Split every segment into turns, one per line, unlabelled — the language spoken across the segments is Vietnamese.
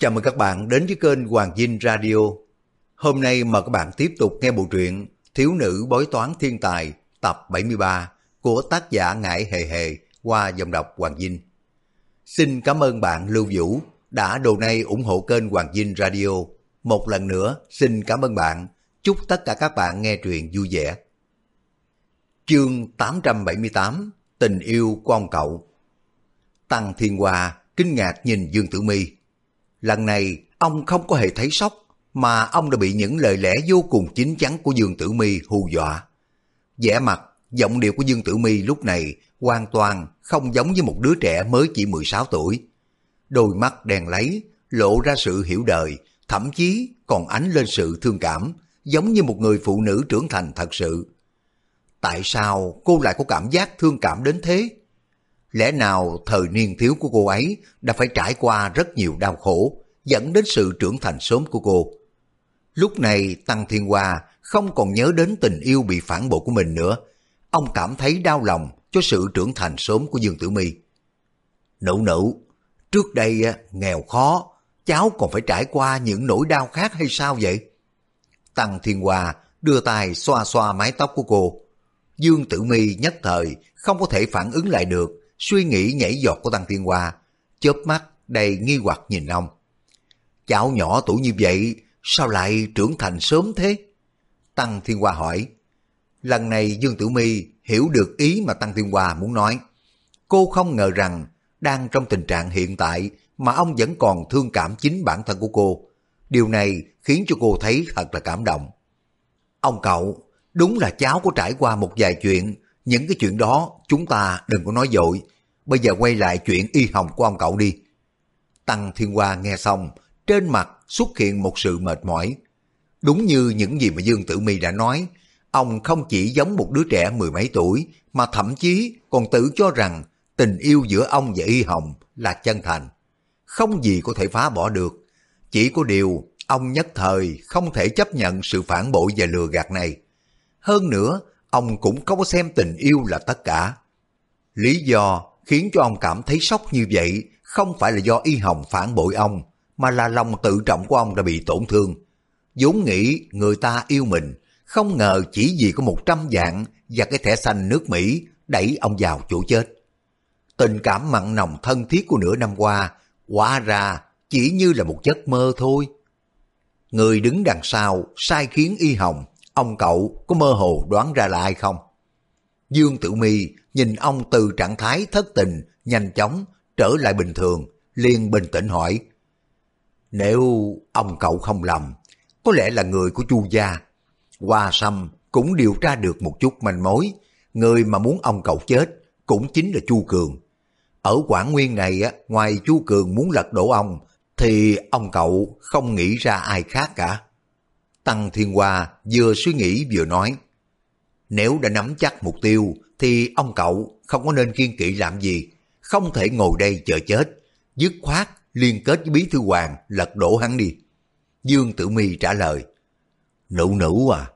Chào mừng các bạn đến với kênh Hoàng Dinh Radio. Hôm nay mời các bạn tiếp tục nghe bộ truyện Thiếu nữ bói toán thiên tài, tập 73 của tác giả Ngải Hề Hề qua dòng đọc Hoàng Dinh. Xin cảm ơn bạn Lưu Vũ đã đồ nay ủng hộ kênh Hoàng Dinh Radio. Một lần nữa, xin cảm ơn bạn. Chúc tất cả các bạn nghe truyện vui vẻ. Chương 878 Tình yêu của ông cậu Tăng Thiên Hoa kinh ngạc nhìn Dương Tử Mi. Lần này ông không có hề thấy sốc mà ông đã bị những lời lẽ vô cùng chính chắn của Dương Tử Mi hù dọa. vẻ mặt, giọng điệu của Dương Tử Mi lúc này hoàn toàn không giống với một đứa trẻ mới chỉ 16 tuổi. Đôi mắt đèn lấy, lộ ra sự hiểu đời, thậm chí còn ánh lên sự thương cảm, giống như một người phụ nữ trưởng thành thật sự. Tại sao cô lại có cảm giác thương cảm đến thế? Lẽ nào thời niên thiếu của cô ấy đã phải trải qua rất nhiều đau khổ, dẫn đến sự trưởng thành sớm của cô? Lúc này Tăng Thiên Hoa không còn nhớ đến tình yêu bị phản bội của mình nữa. Ông cảm thấy đau lòng cho sự trưởng thành sớm của Dương Tử My. Nữ nữ, trước đây nghèo khó, cháu còn phải trải qua những nỗi đau khác hay sao vậy? Tăng Thiên Hoa đưa tay xoa xoa mái tóc của cô. Dương Tử My nhất thời không có thể phản ứng lại được suy nghĩ nhảy giọt của Tăng Thiên Hoa, chớp mắt đầy nghi hoặc nhìn ông. Cháu nhỏ tuổi như vậy, sao lại trưởng thành sớm thế? Tăng Thiên Hoa hỏi. Lần này Dương Tử Mi hiểu được ý mà Tăng Thiên Hoa muốn nói. Cô không ngờ rằng đang trong tình trạng hiện tại mà ông vẫn còn thương cảm chính bản thân của cô. Điều này khiến cho cô thấy thật là cảm động. Ông cậu, đúng là cháu có trải qua một vài chuyện những cái chuyện đó chúng ta đừng có nói dội. Bây giờ quay lại chuyện y hồng của ông cậu đi. Tăng Thiên Hoa nghe xong, trên mặt xuất hiện một sự mệt mỏi. Đúng như những gì mà Dương Tử My đã nói, ông không chỉ giống một đứa trẻ mười mấy tuổi, mà thậm chí còn tự cho rằng tình yêu giữa ông và y hồng là chân thành. Không gì có thể phá bỏ được. Chỉ có điều, ông nhất thời không thể chấp nhận sự phản bội và lừa gạt này. Hơn nữa, ông cũng không có xem tình yêu là tất cả. Lý do khiến cho ông cảm thấy sốc như vậy không phải là do Y Hồng phản bội ông, mà là lòng tự trọng của ông đã bị tổn thương. vốn nghĩ người ta yêu mình, không ngờ chỉ vì có một trăm dạng và cái thẻ xanh nước Mỹ đẩy ông vào chỗ chết. Tình cảm mặn nồng thân thiết của nửa năm qua, hóa ra chỉ như là một giấc mơ thôi. Người đứng đằng sau sai khiến Y Hồng Ông cậu có mơ hồ đoán ra là ai không? Dương Tử Mi nhìn ông từ trạng thái thất tình nhanh chóng trở lại bình thường, liền bình tĩnh hỏi. Nếu ông cậu không lầm, có lẽ là người của Chu gia. Hoa Sâm cũng điều tra được một chút manh mối, người mà muốn ông cậu chết cũng chính là Chu Cường. Ở Quảng Nguyên này, ngoài Chu Cường muốn lật đổ ông, thì ông cậu không nghĩ ra ai khác cả. Tăng Thiên Hoa vừa suy nghĩ vừa nói, nếu đã nắm chắc mục tiêu thì ông cậu không có nên kiên kỵ làm gì, không thể ngồi đây chờ chết, dứt khoát liên kết với Bí Thư Hoàng lật đổ hắn đi. Dương Tử Mi trả lời, Nữ nữ à,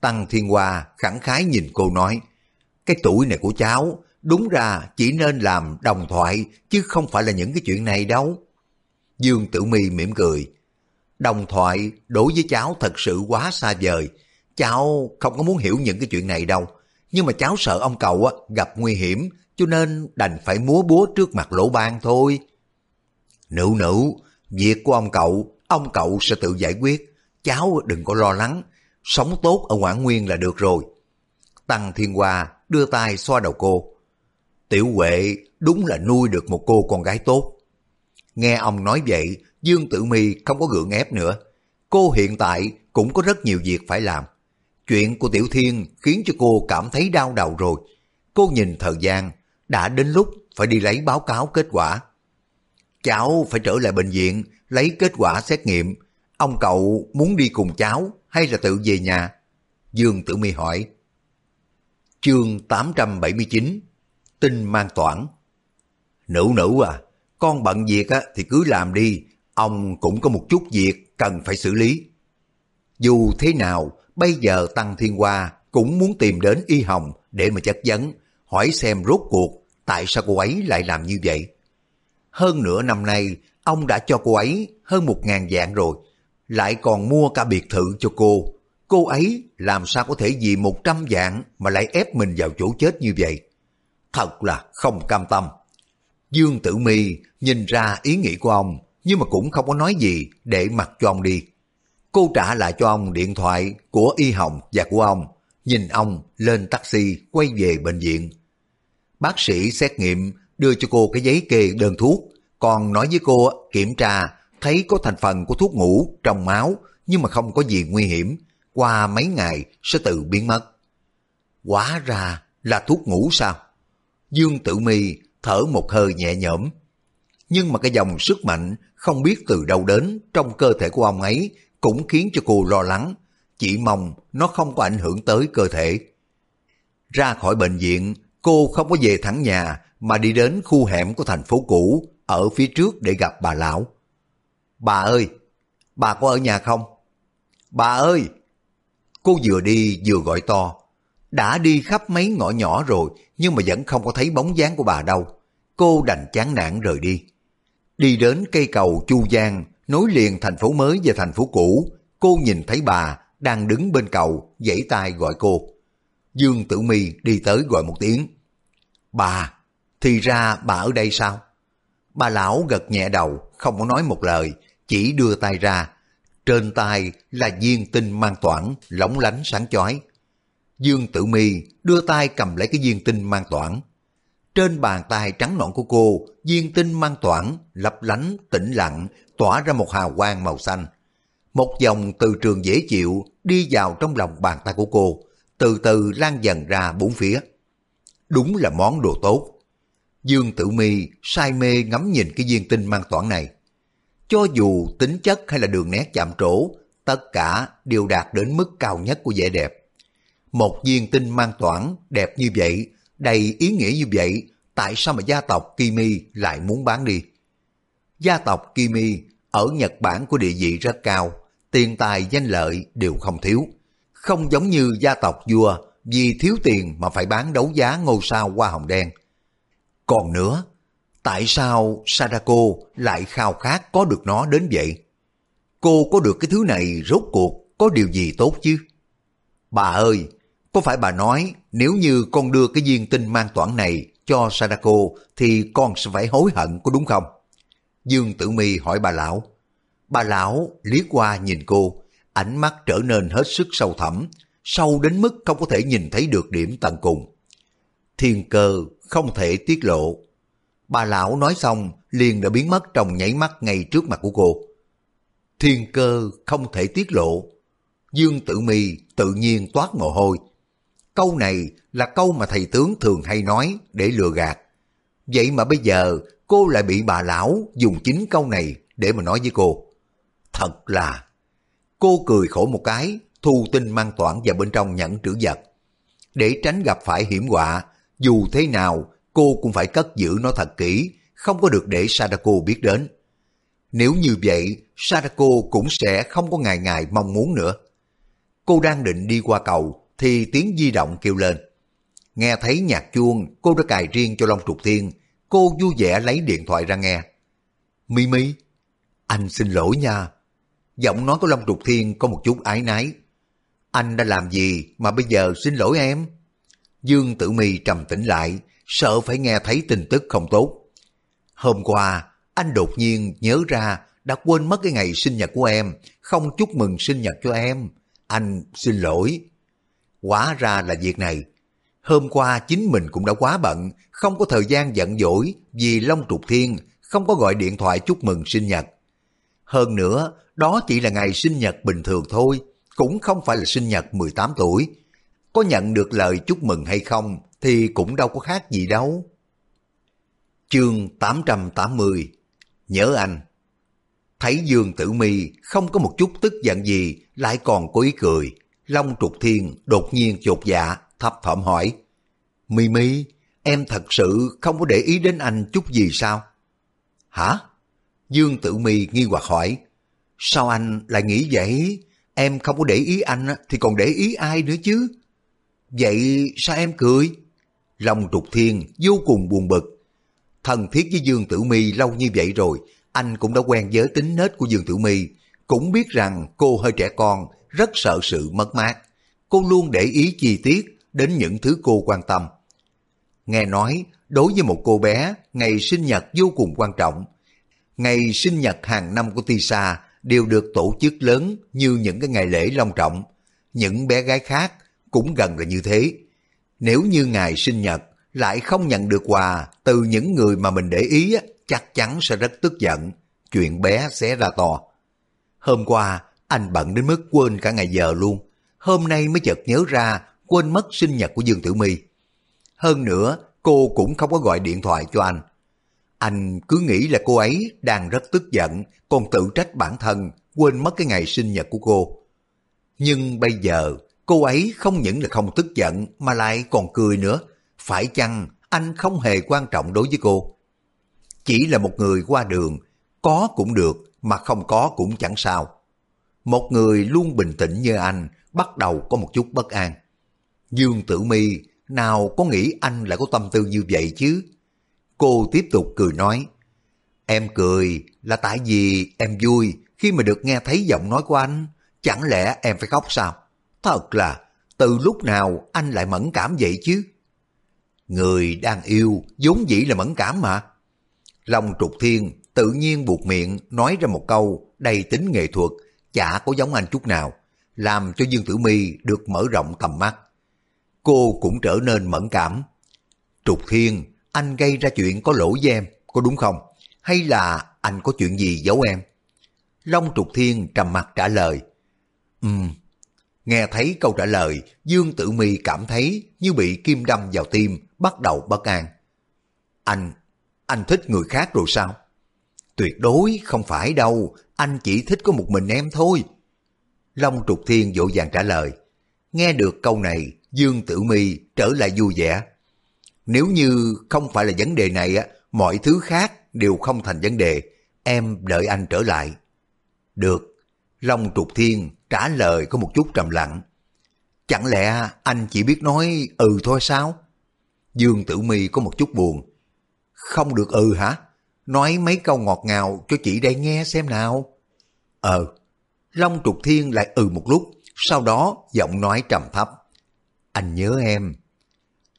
Tăng Thiên Hoa khẳng khái nhìn cô nói, cái tuổi này của cháu đúng ra chỉ nên làm đồng thoại chứ không phải là những cái chuyện này đâu. Dương Tử Mi mỉm cười, Đồng thoại đối với cháu thật sự quá xa vời. Cháu không có muốn hiểu những cái chuyện này đâu. Nhưng mà cháu sợ ông cậu gặp nguy hiểm cho nên đành phải múa búa trước mặt lỗ ban thôi. Nữ nữ, việc của ông cậu, ông cậu sẽ tự giải quyết. Cháu đừng có lo lắng, sống tốt ở Quảng Nguyên là được rồi. Tăng Thiên Hoa đưa tay xoa đầu cô. Tiểu Huệ đúng là nuôi được một cô con gái tốt. Nghe ông nói vậy, Dương Tử Mi không có gượng ép nữa. Cô hiện tại cũng có rất nhiều việc phải làm. Chuyện của Tiểu Thiên khiến cho cô cảm thấy đau đầu rồi. Cô nhìn thời gian, đã đến lúc phải đi lấy báo cáo kết quả. Cháu phải trở lại bệnh viện, lấy kết quả xét nghiệm. Ông cậu muốn đi cùng cháu hay là tự về nhà? Dương Tử Mi hỏi. Chương 879 Tin mang toản Nữ nữ à, con bận việc á, thì cứ làm đi, ông cũng có một chút việc cần phải xử lý. Dù thế nào, bây giờ Tăng Thiên Hoa cũng muốn tìm đến Y Hồng để mà chất vấn, hỏi xem rốt cuộc tại sao cô ấy lại làm như vậy. Hơn nửa năm nay, ông đã cho cô ấy hơn một ngàn dạng rồi, lại còn mua cả biệt thự cho cô. Cô ấy làm sao có thể vì một trăm dạng mà lại ép mình vào chỗ chết như vậy? Thật là không cam tâm. Dương Tử Mi nhìn ra ý nghĩ của ông, nhưng mà cũng không có nói gì để mặc cho ông đi. Cô trả lại cho ông điện thoại của Y Hồng và của ông, nhìn ông lên taxi quay về bệnh viện. Bác sĩ xét nghiệm đưa cho cô cái giấy kê đơn thuốc, còn nói với cô kiểm tra thấy có thành phần của thuốc ngủ trong máu nhưng mà không có gì nguy hiểm, qua mấy ngày sẽ tự biến mất. Quá ra là thuốc ngủ sao? Dương Tử Mi thở một hơi nhẹ nhõm. Nhưng mà cái dòng sức mạnh không biết từ đâu đến trong cơ thể của ông ấy cũng khiến cho cô lo lắng, chỉ mong nó không có ảnh hưởng tới cơ thể. Ra khỏi bệnh viện, cô không có về thẳng nhà mà đi đến khu hẻm của thành phố cũ ở phía trước để gặp bà lão. Bà ơi, bà có ở nhà không? Bà ơi! Cô vừa đi vừa gọi to. Đã đi khắp mấy ngõ nhỏ rồi nhưng mà vẫn không có thấy bóng dáng của bà đâu. Cô đành chán nản rời đi. Đi đến cây cầu Chu Giang nối liền thành phố mới và thành phố cũ, cô nhìn thấy bà đang đứng bên cầu, giãy tay gọi cô. Dương Tử Mi đi tới gọi một tiếng. Bà, thì ra bà ở đây sao? Bà lão gật nhẹ đầu, không có nói một lời, chỉ đưa tay ra. Trên tay là viên tinh mang toản, lóng lánh sáng chói. Dương Tử Mi đưa tay cầm lấy cái viên tinh mang toản. Trên bàn tay trắng nõn của cô, viên tinh mang toản, lấp lánh, tĩnh lặng, tỏa ra một hào quang màu xanh. Một dòng từ trường dễ chịu đi vào trong lòng bàn tay của cô, từ từ lan dần ra bốn phía. Đúng là món đồ tốt. Dương Tử Mi say mê ngắm nhìn cái viên tinh mang toản này. Cho dù tính chất hay là đường nét chạm trổ, tất cả đều đạt đến mức cao nhất của vẻ đẹp. Một viên tinh mang toản đẹp như vậy, đầy ý nghĩa như vậy, tại sao mà gia tộc Kimi lại muốn bán đi? Gia tộc Kimi ở Nhật Bản có địa vị rất cao, tiền tài danh lợi đều không thiếu. Không giống như gia tộc vua vì thiếu tiền mà phải bán đấu giá ngôi sao hoa hồng đen. Còn nữa, tại sao Sadako lại khao khát có được nó đến vậy? Cô có được cái thứ này rốt cuộc có điều gì tốt chứ? Bà ơi, có phải bà nói nếu như con đưa cái viên tinh mang toản này cho Sadako thì con sẽ phải hối hận có đúng không? Dương Tử Mi hỏi bà lão. Bà lão liếc qua nhìn cô, ánh mắt trở nên hết sức sâu thẳm, sâu đến mức không có thể nhìn thấy được điểm tận cùng. Thiên cơ không thể tiết lộ. Bà lão nói xong liền đã biến mất trong nhảy mắt ngay trước mặt của cô. Thiên cơ không thể tiết lộ. Dương Tử Mi tự nhiên toát mồ hôi. Câu này là câu mà thầy tướng thường hay nói để lừa gạt. Vậy mà bây giờ cô lại bị bà lão dùng chính câu này để mà nói với cô. Thật là... Cô cười khổ một cái, thu tinh mang toản vào bên trong nhẫn trữ vật. Để tránh gặp phải hiểm họa, dù thế nào cô cũng phải cất giữ nó thật kỹ, không có được để Sadako biết đến. Nếu như vậy, Sadako cũng sẽ không có ngày ngày mong muốn nữa. Cô đang định đi qua cầu, thì tiếng di động kêu lên. Nghe thấy nhạc chuông, cô đã cài riêng cho Long Trục Thiên, cô vui vẻ lấy điện thoại ra nghe. Mimi, anh xin lỗi nha. Giọng nói của Long Trục Thiên có một chút ái nái. Anh đã làm gì mà bây giờ xin lỗi em? Dương Tử Mi trầm tĩnh lại, sợ phải nghe thấy tin tức không tốt. Hôm qua, anh đột nhiên nhớ ra đã quên mất cái ngày sinh nhật của em, không chúc mừng sinh nhật cho em. Anh xin lỗi. Quả ra là việc này. Hôm qua chính mình cũng đã quá bận, không có thời gian giận dỗi vì Long Trục Thiên không có gọi điện thoại chúc mừng sinh nhật. Hơn nữa, đó chỉ là ngày sinh nhật bình thường thôi, cũng không phải là sinh nhật 18 tuổi. Có nhận được lời chúc mừng hay không thì cũng đâu có khác gì đâu. Chương 880 Nhớ anh Thấy Dương Tử Mi không có một chút tức giận gì, lại còn có ý cười. Long Trục Thiên đột nhiên chột dạ, thấp thỏm hỏi. Mi Mi, em thật sự không có để ý đến anh chút gì sao? Hả? Dương Tử Mi nghi hoặc hỏi. Sao anh lại nghĩ vậy? Em không có để ý anh thì còn để ý ai nữa chứ? Vậy sao em cười? Long trục thiên vô cùng buồn bực. Thần thiết với Dương Tử Mi lâu như vậy rồi, anh cũng đã quen với tính nết của Dương Tử My, cũng biết rằng cô hơi trẻ con, rất sợ sự mất mát. Cô luôn để ý chi tiết đến những thứ cô quan tâm. Nghe nói, đối với một cô bé, ngày sinh nhật vô cùng quan trọng. Ngày sinh nhật hàng năm của Tisa đều được tổ chức lớn như những cái ngày lễ long trọng. Những bé gái khác cũng gần là như thế. Nếu như ngày sinh nhật lại không nhận được quà từ những người mà mình để ý, chắc chắn sẽ rất tức giận. Chuyện bé sẽ ra to. Hôm qua, anh bận đến mức quên cả ngày giờ luôn. Hôm nay mới chợt nhớ ra quên mất sinh nhật của Dương Tử My. Hơn nữa, cô cũng không có gọi điện thoại cho anh. Anh cứ nghĩ là cô ấy đang rất tức giận, còn tự trách bản thân, quên mất cái ngày sinh nhật của cô. Nhưng bây giờ, cô ấy không những là không tức giận mà lại còn cười nữa. Phải chăng anh không hề quan trọng đối với cô? Chỉ là một người qua đường, có cũng được mà không có cũng chẳng sao. Một người luôn bình tĩnh như anh bắt đầu có một chút bất an. Dương Tử Mi nào có nghĩ anh lại có tâm tư như vậy chứ? Cô tiếp tục cười nói, Em cười là tại vì em vui khi mà được nghe thấy giọng nói của anh. Chẳng lẽ em phải khóc sao? Thật là, từ lúc nào anh lại mẫn cảm vậy chứ? Người đang yêu, vốn dĩ là mẫn cảm mà. Long trục thiên tự nhiên buộc miệng nói ra một câu đầy tính nghệ thuật, chả có giống anh chút nào, làm cho Dương Tử Mi được mở rộng tầm mắt. Cô cũng trở nên mẫn cảm. Trục thiên, anh gây ra chuyện có lỗi với em, có đúng không? Hay là anh có chuyện gì giấu em? Long Trục Thiên trầm mặt trả lời. Ừm. Nghe thấy câu trả lời, Dương Tử Mi cảm thấy như bị kim đâm vào tim, bắt đầu bất an. Anh, anh thích người khác rồi sao? Tuyệt đối không phải đâu, anh chỉ thích có một mình em thôi. Long Trục Thiên vội vàng trả lời. Nghe được câu này, Dương Tử Mi trở lại vui vẻ. Nếu như không phải là vấn đề này, á, mọi thứ khác đều không thành vấn đề. Em đợi anh trở lại. Được. Long Trục Thiên trả lời có một chút trầm lặng. Chẳng lẽ anh chỉ biết nói ừ thôi sao? Dương Tử Mi có một chút buồn. Không được ừ hả? Nói mấy câu ngọt ngào cho chị đây nghe xem nào. Ờ. Long Trục Thiên lại ừ một lúc, sau đó giọng nói trầm thấp. Anh nhớ em.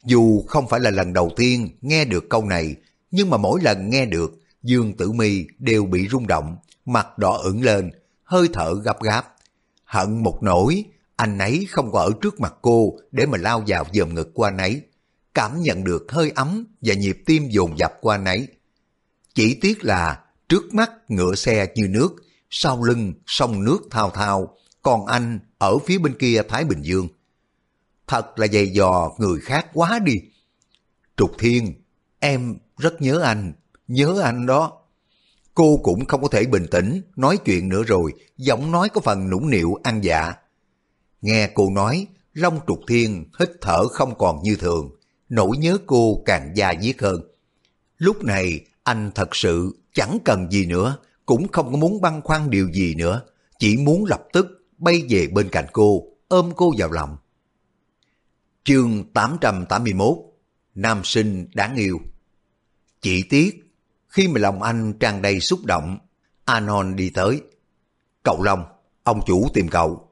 Dù không phải là lần đầu tiên nghe được câu này, nhưng mà mỗi lần nghe được, Dương Tử Mi đều bị rung động, mặt đỏ ửng lên, hơi thở gấp gáp. Hận một nỗi, anh ấy không có ở trước mặt cô để mà lao vào dòm ngực của anh ấy. Cảm nhận được hơi ấm và nhịp tim dồn dập của anh ấy. Chỉ tiếc là trước mắt ngựa xe như nước, sau lưng sông nước thao thao, còn anh ở phía bên kia Thái Bình Dương. Thật là dày dò người khác quá đi. Trục Thiên, em rất nhớ anh, nhớ anh đó. Cô cũng không có thể bình tĩnh, nói chuyện nữa rồi, giọng nói có phần nũng nịu ăn dạ. Nghe cô nói, Long Trục Thiên hít thở không còn như thường, nỗi nhớ cô càng da diết hơn. Lúc này, anh thật sự chẳng cần gì nữa, cũng không có muốn băn khoăn điều gì nữa, chỉ muốn lập tức bay về bên cạnh cô, ôm cô vào lòng. Chương 881 Nam sinh đáng yêu Chỉ tiếc, khi mà lòng anh tràn đầy xúc động, Anon đi tới. Cậu Long, ông chủ tìm cậu.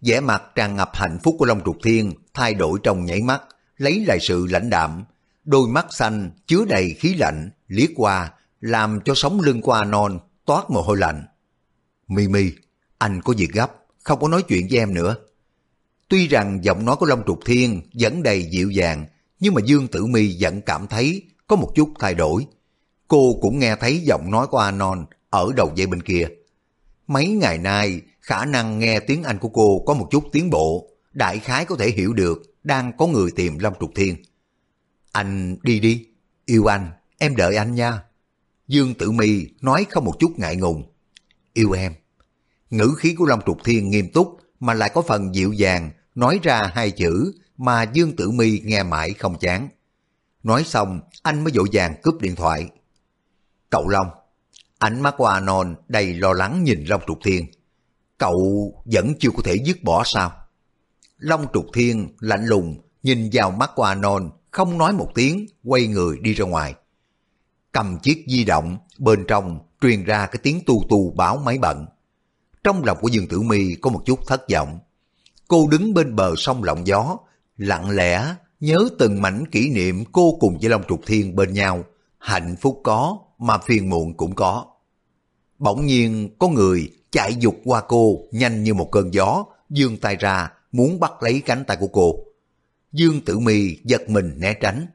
vẻ mặt tràn ngập hạnh phúc của Long Trục Thiên thay đổi trong nhảy mắt, lấy lại sự lãnh đạm. Đôi mắt xanh chứa đầy khí lạnh, liếc qua, làm cho sống lưng qua non toát mồ hôi lạnh. Mimi, anh có việc gấp, không có nói chuyện với em nữa. Tuy rằng giọng nói của Long Trục Thiên vẫn đầy dịu dàng, nhưng mà Dương Tử Mi vẫn cảm thấy có một chút thay đổi. Cô cũng nghe thấy giọng nói của Anon ở đầu dây bên kia. Mấy ngày nay, khả năng nghe tiếng Anh của cô có một chút tiến bộ, đại khái có thể hiểu được đang có người tìm Long Trục Thiên. Anh đi đi, yêu anh, em đợi anh nha. Dương Tử Mi nói không một chút ngại ngùng. Yêu em. Ngữ khí của Long Trục Thiên nghiêm túc mà lại có phần dịu dàng nói ra hai chữ mà Dương Tử Mi nghe mãi không chán. Nói xong, anh mới dội vàng cướp điện thoại. Cậu Long, ánh mắt của Anon đầy lo lắng nhìn Long Trục Thiên. Cậu vẫn chưa có thể dứt bỏ sao? Long Trục Thiên lạnh lùng nhìn vào mắt của Anon, không nói một tiếng, quay người đi ra ngoài. cầm chiếc di động, bên trong truyền ra cái tiếng tu tu báo máy bận. Trong lòng của Dương Tử Mi có một chút thất vọng. Cô đứng bên bờ sông lộng gió, lặng lẽ nhớ từng mảnh kỷ niệm cô cùng với Long Trục Thiên bên nhau. Hạnh phúc có, mà phiền muộn cũng có. Bỗng nhiên có người chạy dục qua cô nhanh như một cơn gió, dương tay ra muốn bắt lấy cánh tay của cô. Dương Tử Mi giật mình né tránh,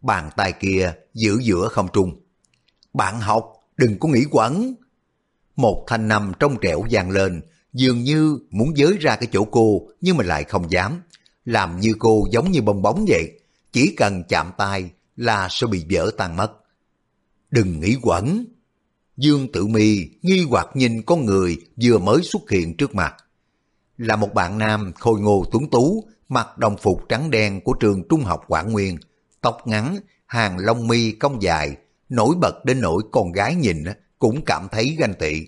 bàn tay kia giữ giữa không trung. Bạn học, đừng có nghĩ quẩn. Một thanh nằm trong trẻo vang lên, dường như muốn giới ra cái chỗ cô nhưng mà lại không dám. Làm như cô giống như bong bóng vậy, chỉ cần chạm tay là sẽ bị vỡ tan mất. Đừng nghĩ quẩn. Dương Tử Mi nghi hoặc nhìn con người vừa mới xuất hiện trước mặt. Là một bạn nam khôi ngô tuấn tú, mặc đồng phục trắng đen của trường trung học Quảng Nguyên, tóc ngắn, hàng lông mi cong dài, nổi bật đến nỗi con gái nhìn cũng cảm thấy ganh tị.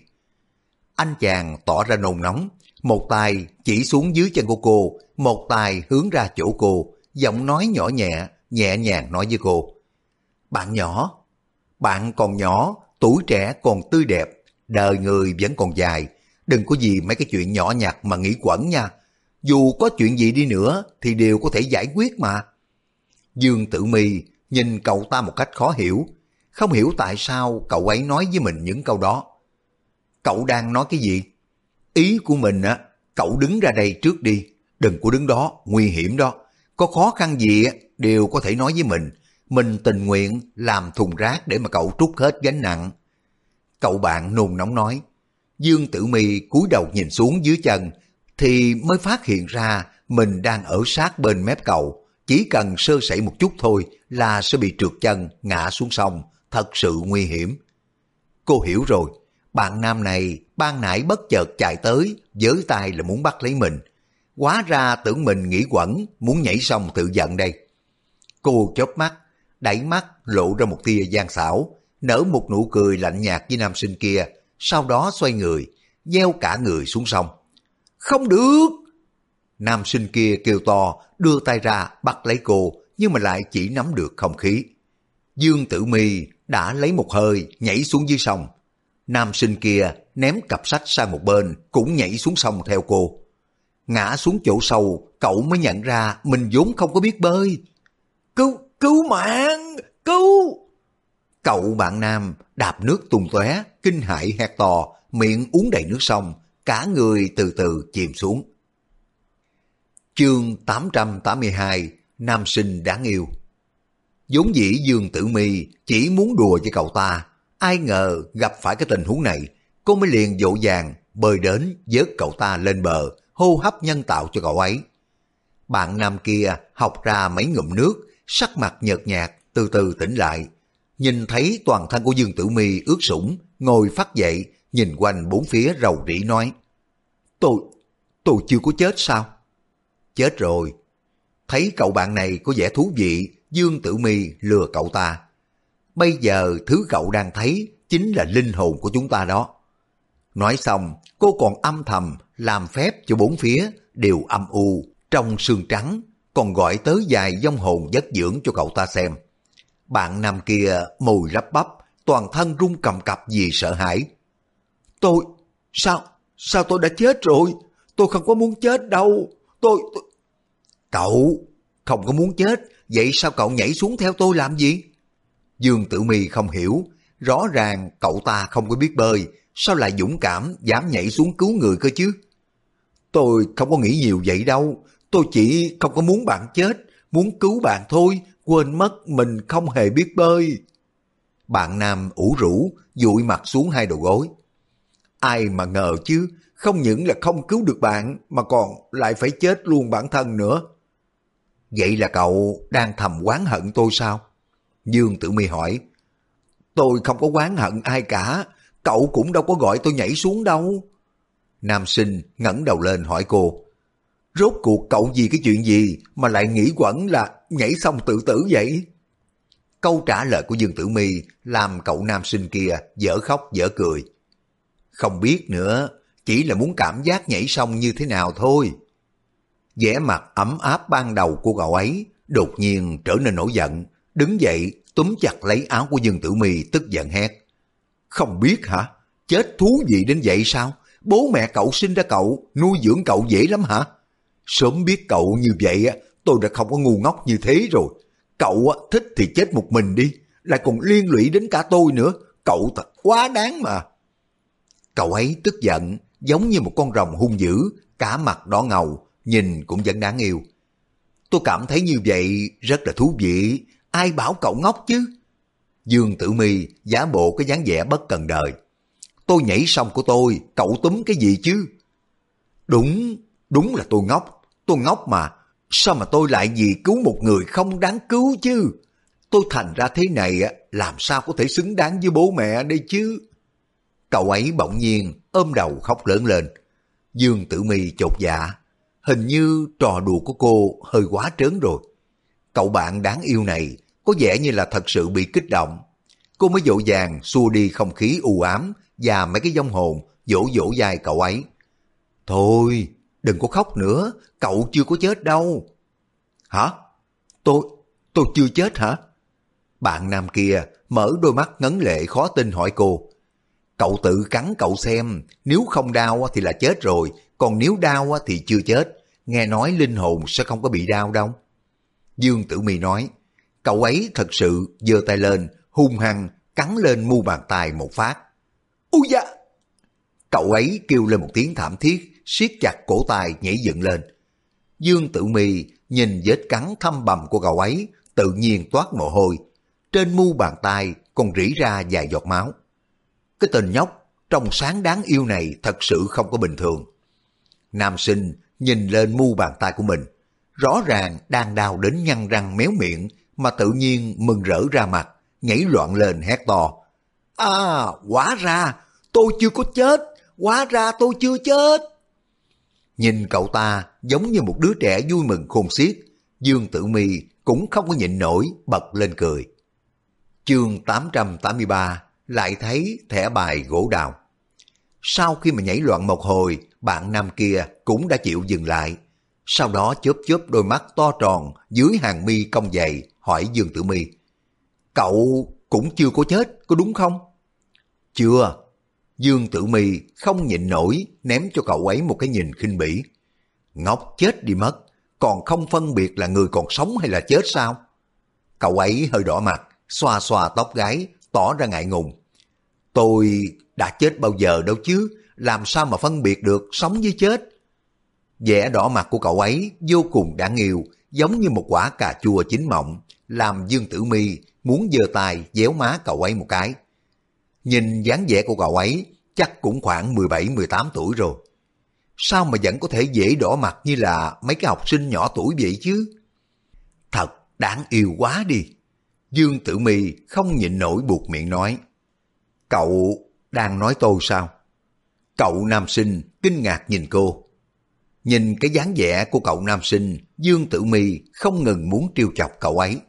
Anh chàng tỏ ra nôn nóng, một tay chỉ xuống dưới chân của cô, một tay hướng ra chỗ cô, giọng nói nhỏ nhẹ, nhẹ nhàng nói với cô. Bạn nhỏ, bạn còn nhỏ, tuổi trẻ còn tươi đẹp, đời người vẫn còn dài, đừng có gì mấy cái chuyện nhỏ nhặt mà nghĩ quẩn nha. Dù có chuyện gì đi nữa thì đều có thể giải quyết mà. Dương Tử Mi nhìn cậu ta một cách khó hiểu, không hiểu tại sao cậu ấy nói với mình những câu đó. Cậu đang nói cái gì? Ý của mình á, cậu đứng ra đây trước đi, đừng có đứng đó, nguy hiểm đó. Có khó khăn gì đều có thể nói với mình, mình tình nguyện làm thùng rác để mà cậu trút hết gánh nặng. Cậu bạn nôn nóng nói, Dương Tử Mi cúi đầu nhìn xuống dưới chân, thì mới phát hiện ra mình đang ở sát bên mép cầu, chỉ cần sơ sẩy một chút thôi là sẽ bị trượt chân, ngã xuống sông, thật sự nguy hiểm. Cô hiểu rồi, bạn nam này ban nãy bất chợt chạy tới, giở tay là muốn bắt lấy mình. Quá ra tưởng mình nghĩ quẩn, muốn nhảy sông tự giận đây. Cô chớp mắt, đẩy mắt lộ ra một tia gian xảo, nở một nụ cười lạnh nhạt với nam sinh kia, sau đó xoay người, gieo cả người xuống sông. Không được! Nam sinh kia kêu to, đưa tay ra bắt lấy cô, nhưng mà lại chỉ nắm được không khí. Dương Tử Mi đã lấy một hơi nhảy xuống dưới sông. Nam sinh kia ném cặp sách sang một bên, cũng nhảy xuống sông theo cô. Ngã xuống chỗ sâu, cậu mới nhận ra mình vốn không có biết bơi. Cứu, cứu mạng, cứu! Cậu bạn nam đạp nước tung tóe, kinh hãi hét to, miệng uống đầy nước sông, cả người từ từ chìm xuống. Chương 882 Nam sinh đáng yêu vốn dĩ Dương Tử Mi chỉ muốn đùa với cậu ta, ai ngờ gặp phải cái tình huống này, cô mới liền dỗ dàng bơi đến vớt cậu ta lên bờ, hô hấp nhân tạo cho cậu ấy. Bạn nam kia học ra mấy ngụm nước, sắc mặt nhợt nhạt, từ từ tỉnh lại. Nhìn thấy toàn thân của Dương Tử Mi ướt sũng, ngồi phát dậy, nhìn quanh bốn phía rầu rĩ nói. Tôi, tôi chưa có chết sao? Chết rồi. Thấy cậu bạn này có vẻ thú vị, Dương Tử Mi lừa cậu ta. Bây giờ thứ cậu đang thấy chính là linh hồn của chúng ta đó. Nói xong, cô còn âm thầm làm phép cho bốn phía đều âm u, trong sương trắng, còn gọi tới dài dông hồn giấc dưỡng cho cậu ta xem. Bạn nam kia mùi lắp bắp, toàn thân run cầm cập vì sợ hãi. Tôi, sao, sao tôi đã chết rồi? Tôi không có muốn chết đâu. Tôi, tôi... Cậu, không có muốn chết, vậy sao cậu nhảy xuống theo tôi làm gì? Dương Tử Mi không hiểu, rõ ràng cậu ta không có biết bơi, sao lại dũng cảm dám nhảy xuống cứu người cơ chứ? Tôi không có nghĩ nhiều vậy đâu, tôi chỉ không có muốn bạn chết, muốn cứu bạn thôi, quên mất mình không hề biết bơi. Bạn nam ủ rũ, dụi mặt xuống hai đầu gối. Ai mà ngờ chứ, không những là không cứu được bạn mà còn lại phải chết luôn bản thân nữa. Vậy là cậu đang thầm oán hận tôi sao? Dương Tử Mi hỏi. Tôi không có oán hận ai cả, cậu cũng đâu có gọi tôi nhảy xuống đâu. Nam sinh ngẩng đầu lên hỏi cô. Rốt cuộc cậu vì cái chuyện gì mà lại nghĩ quẩn là nhảy xong tự tử vậy? Câu trả lời của Dương Tử Mi làm cậu nam sinh kia dở khóc dở cười. Không biết nữa, chỉ là muốn cảm giác nhảy xong như thế nào thôi vẻ mặt ấm áp ban đầu của cậu ấy đột nhiên trở nên nổi giận, đứng dậy túm chặt lấy áo của Dương Tử Mi tức giận hét. Không biết hả? Chết thú gì đến vậy sao? Bố mẹ cậu sinh ra cậu, nuôi dưỡng cậu dễ lắm hả? Sớm biết cậu như vậy, á, tôi đã không có ngu ngốc như thế rồi. Cậu á thích thì chết một mình đi, lại còn liên lụy đến cả tôi nữa. Cậu thật quá đáng mà. Cậu ấy tức giận, giống như một con rồng hung dữ, cả mặt đỏ ngầu, nhìn cũng vẫn đáng yêu. Tôi cảm thấy như vậy rất là thú vị, ai bảo cậu ngốc chứ? Dương Tử Mi giả bộ cái dáng vẻ bất cần đời. Tôi nhảy xong của tôi, cậu túm cái gì chứ? Đúng, đúng là tôi ngốc, tôi ngốc mà. Sao mà tôi lại vì cứu một người không đáng cứu chứ? Tôi thành ra thế này làm sao có thể xứng đáng với bố mẹ đây chứ? Cậu ấy bỗng nhiên ôm đầu khóc lớn lên. Dương Tử Mi chột dạ. Hình như trò đùa của cô hơi quá trớn rồi. Cậu bạn đáng yêu này có vẻ như là thật sự bị kích động. Cô mới dỗ dàng xua đi không khí u ám và mấy cái giông hồn dỗ dỗ dài cậu ấy. Thôi, đừng có khóc nữa, cậu chưa có chết đâu. Hả? Tôi, tôi chưa chết hả? Bạn nam kia mở đôi mắt ngấn lệ khó tin hỏi cô. Cậu tự cắn cậu xem, nếu không đau thì là chết rồi, còn nếu đau thì chưa chết. Nghe nói linh hồn sẽ không có bị đau đâu. Dương Tử Mi nói, cậu ấy thật sự giơ tay lên, hung hăng cắn lên mu bàn tay một phát. Úi da! Cậu ấy kêu lên một tiếng thảm thiết, siết chặt cổ tay nhảy dựng lên. Dương Tử Mi nhìn vết cắn thâm bầm của cậu ấy, tự nhiên toát mồ hôi. Trên mu bàn tay còn rỉ ra vài giọt máu. Cái tên nhóc trong sáng đáng yêu này thật sự không có bình thường. Nam sinh nhìn lên mu bàn tay của mình, rõ ràng đang đau đến nhăn răng méo miệng mà tự nhiên mừng rỡ ra mặt, nhảy loạn lên hét to. À, quá ra, tôi chưa có chết, quá ra tôi chưa chết. Nhìn cậu ta giống như một đứa trẻ vui mừng khôn xiết, Dương Tử Mi cũng không có nhịn nổi bật lên cười. Chương 883 lại thấy thẻ bài gỗ đào. Sau khi mà nhảy loạn một hồi, bạn nam kia cũng đã chịu dừng lại. Sau đó chớp chớp đôi mắt to tròn dưới hàng mi cong dày hỏi Dương Tử Mi. Cậu cũng chưa có chết, có đúng không? Chưa. Dương Tử Mi không nhịn nổi ném cho cậu ấy một cái nhìn khinh bỉ. Ngốc chết đi mất, còn không phân biệt là người còn sống hay là chết sao? Cậu ấy hơi đỏ mặt, xoa xoa tóc gái, tỏ ra ngại ngùng. Tôi đã chết bao giờ đâu chứ, làm sao mà phân biệt được sống với chết? vẻ đỏ mặt của cậu ấy vô cùng đáng yêu, giống như một quả cà chua chín mọng, làm Dương Tử Mi muốn giơ tay déo má cậu ấy một cái. Nhìn dáng vẻ của cậu ấy, chắc cũng khoảng 17-18 tuổi rồi. Sao mà vẫn có thể dễ đỏ mặt như là mấy cái học sinh nhỏ tuổi vậy chứ? Thật đáng yêu quá đi. Dương Tử Mi không nhịn nổi buộc miệng nói. Cậu đang nói tôi sao? Cậu nam sinh kinh ngạc nhìn cô. Nhìn cái dáng vẻ của cậu nam sinh, Dương Tử Mi không ngừng muốn trêu chọc cậu ấy.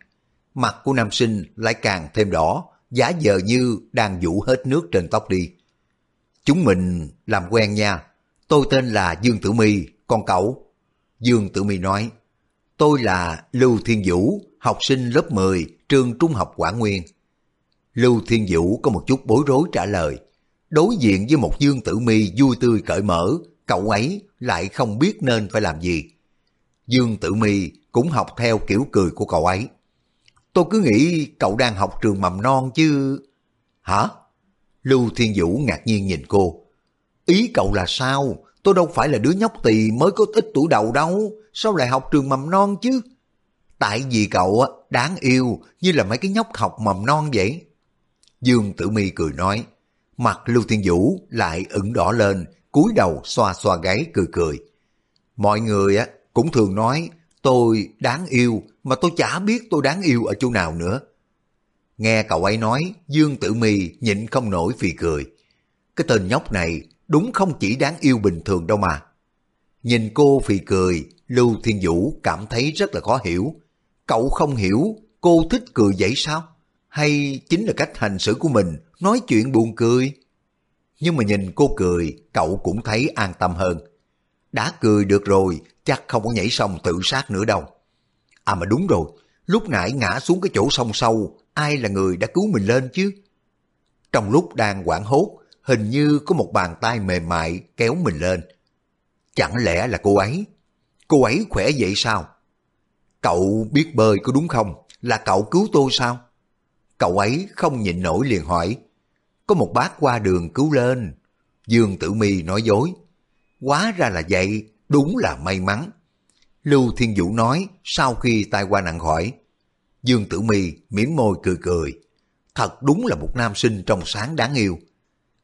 Mặt của nam sinh lại càng thêm đỏ, giả vờ như đang vũ hết nước trên tóc đi. Chúng mình làm quen nha. Tôi tên là Dương Tử My, con cậu? Dương Tử My nói, tôi là Lưu Thiên Vũ, học sinh lớp 10, trường trung học Quảng Nguyên. Lưu Thiên Vũ có một chút bối rối trả lời. Đối diện với một Dương Tử Mi vui tươi cởi mở, cậu ấy lại không biết nên phải làm gì. Dương Tử Mi cũng học theo kiểu cười của cậu ấy. Tôi cứ nghĩ cậu đang học trường mầm non chứ... Hả? Lưu Thiên Vũ ngạc nhiên nhìn cô. Ý cậu là sao? Tôi đâu phải là đứa nhóc tỳ mới có ít tuổi đầu đâu. Sao lại học trường mầm non chứ? Tại vì cậu á đáng yêu như là mấy cái nhóc học mầm non vậy. Dương Tử Mi cười nói. Mặt Lưu Thiên Vũ lại ửng đỏ lên, cúi đầu xoa xoa gáy cười cười. Mọi người á cũng thường nói tôi đáng yêu mà tôi chả biết tôi đáng yêu ở chỗ nào nữa. Nghe cậu ấy nói, Dương Tử Mi nhịn không nổi phì cười. Cái tên nhóc này đúng không chỉ đáng yêu bình thường đâu mà. Nhìn cô phì cười, Lưu Thiên Vũ cảm thấy rất là khó hiểu. Cậu không hiểu cô thích cười vậy sao? Hay chính là cách hành xử của mình nói chuyện buồn cười? Nhưng mà nhìn cô cười, cậu cũng thấy an tâm hơn. Đã cười được rồi, chắc không có nhảy sông tự sát nữa đâu. À mà đúng rồi, lúc nãy ngã xuống cái chỗ sông sâu, ai là người đã cứu mình lên chứ? Trong lúc đang quảng hốt, hình như có một bàn tay mềm mại kéo mình lên. Chẳng lẽ là cô ấy? Cô ấy khỏe vậy sao? Cậu biết bơi có đúng không? Là cậu cứu tôi sao? Cậu ấy không nhịn nổi liền hỏi. Có một bác qua đường cứu lên. Dương Tử Mi nói dối. Quá ra là vậy, đúng là may mắn. Lưu Thiên Vũ nói sau khi tai qua nặng khỏi. Dương Tử Mi mỉm môi cười cười. Thật đúng là một nam sinh trong sáng đáng yêu.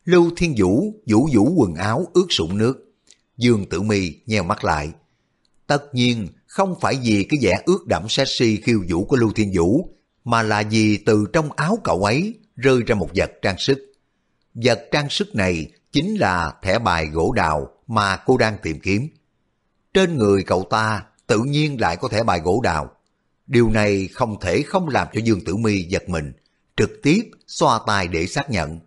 Lưu Thiên Vũ vũ vũ quần áo ướt sũng nước. Dương Tử Mi nheo mắt lại. Tất nhiên không phải vì cái vẻ ướt đẫm sexy khiêu vũ của Lưu Thiên Vũ, mà là vì từ trong áo cậu ấy rơi ra một vật trang sức. Vật trang sức này chính là thẻ bài gỗ đào mà cô đang tìm kiếm. Trên người cậu ta tự nhiên lại có thẻ bài gỗ đào. Điều này không thể không làm cho Dương Tử Mi giật mình, trực tiếp xoa tay để xác nhận.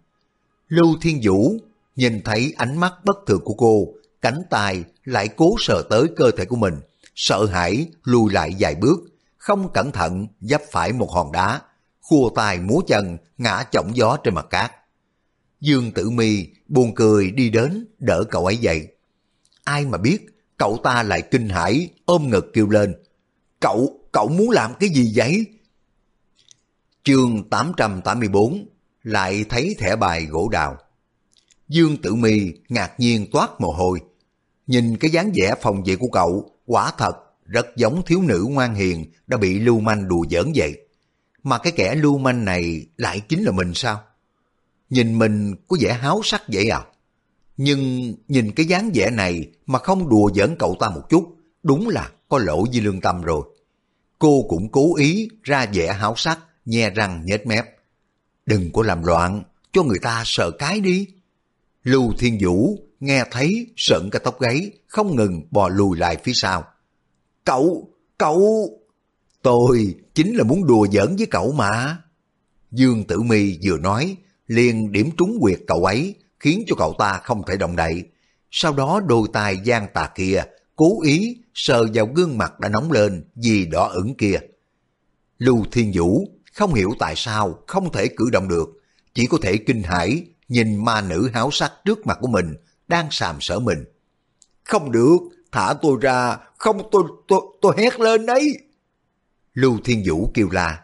Lưu Thiên Vũ nhìn thấy ánh mắt bất thường của cô, cánh tay lại cố sờ tới cơ thể của mình, sợ hãi lùi lại vài bước, không cẩn thận dấp phải một hòn đá, khua tay múa chân ngã chỏng gió trên mặt cát. Dương Tử Mi buồn cười đi đến đỡ cậu ấy dậy. Ai mà biết cậu ta lại kinh hãi ôm ngực kêu lên. Cậu, cậu muốn làm cái gì vậy? Chương 884 lại thấy thẻ bài gỗ đào. Dương Tử Mi ngạc nhiên toát mồ hôi. Nhìn cái dáng vẻ phòng vệ của cậu, quả thật rất giống thiếu nữ ngoan hiền đã bị lưu manh đùa giỡn vậy. Mà cái kẻ lưu manh này lại chính là mình sao? Nhìn mình có vẻ háo sắc vậy à? Nhưng nhìn cái dáng vẻ này mà không đùa giỡn cậu ta một chút, đúng là có lỗi với lương tâm rồi. Cô cũng cố ý ra vẻ háo sắc, nhe răng nhếch mép. Đừng có làm loạn, cho người ta sợ cái đi. Lưu Thiên Vũ nghe thấy sợn cả tóc gáy, không ngừng bò lùi lại phía sau. Cậu, cậu... Tôi chính là muốn đùa giỡn với cậu mà. Dương Tử Mi vừa nói, liền điểm trúng quyệt cậu ấy, khiến cho cậu ta không thể động đậy. Sau đó đôi tay gian tà kia cố ý sờ vào gương mặt đã nóng lên vì đỏ ửng kia. Lưu Thiên Vũ không hiểu tại sao không thể cử động được, chỉ có thể kinh hãi nhìn ma nữ háo sắc trước mặt của mình đang sàm sở mình. Không được, thả tôi ra, không tôi tôi tôi hét lên đấy. Lưu Thiên Vũ kêu la.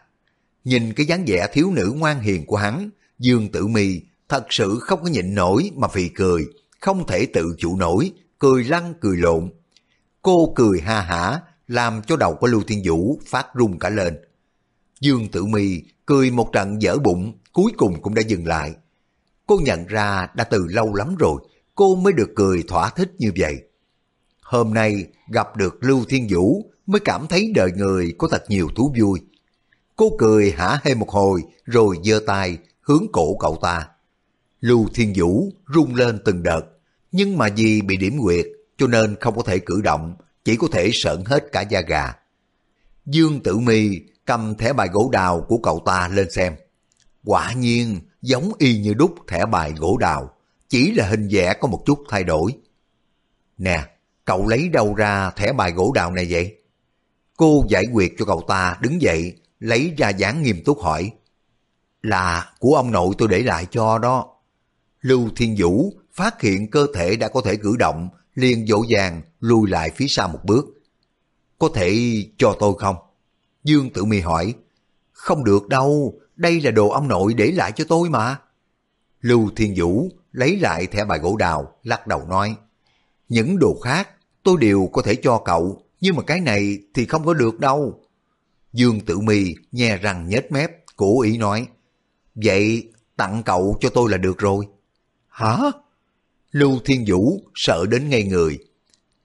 Nhìn cái dáng vẻ thiếu nữ ngoan hiền của hắn, Dương Tử Mi thật sự không có nhịn nổi mà phì cười, không thể tự chủ nổi, cười lăn cười lộn. Cô cười ha hả, làm cho đầu của Lưu Thiên Vũ phát rung cả lên. Dương Tử Mi cười một trận dở bụng, cuối cùng cũng đã dừng lại. Cô nhận ra đã từ lâu lắm rồi, cô mới được cười thỏa thích như vậy. Hôm nay gặp được Lưu Thiên Vũ mới cảm thấy đời người có thật nhiều thú vui. Cô cười hả hê một hồi rồi giơ tay hướng cổ cậu ta. Lưu Thiên Vũ rung lên từng đợt, nhưng mà vì bị điểm nguyệt, cho nên không có thể cử động, chỉ có thể sợn hết cả da gà. Dương Tử Mi cầm thẻ bài gỗ đào của cậu ta lên xem. Quả nhiên giống y như đúc thẻ bài gỗ đào, chỉ là hình vẽ có một chút thay đổi. Nè, cậu lấy đâu ra thẻ bài gỗ đào này vậy? Cô giải quyết cho cậu ta đứng dậy, lấy ra dáng nghiêm túc hỏi. Là của ông nội tôi để lại cho đó. Lưu Thiên Vũ phát hiện cơ thể đã có thể cử động, liền dỗ dàng lùi lại phía sau một bước. Có thể cho tôi không? Dương Tử Mi hỏi. Không được đâu, đây là đồ ông nội để lại cho tôi mà. Lưu Thiên Vũ lấy lại thẻ bài gỗ đào, lắc đầu nói. Những đồ khác tôi đều có thể cho cậu, nhưng mà cái này thì không có được đâu. Dương Tử Mi nhe răng nhếch mép, cố ý nói. Vậy tặng cậu cho tôi là được rồi. Hả? Lưu Thiên Vũ sợ đến ngay người.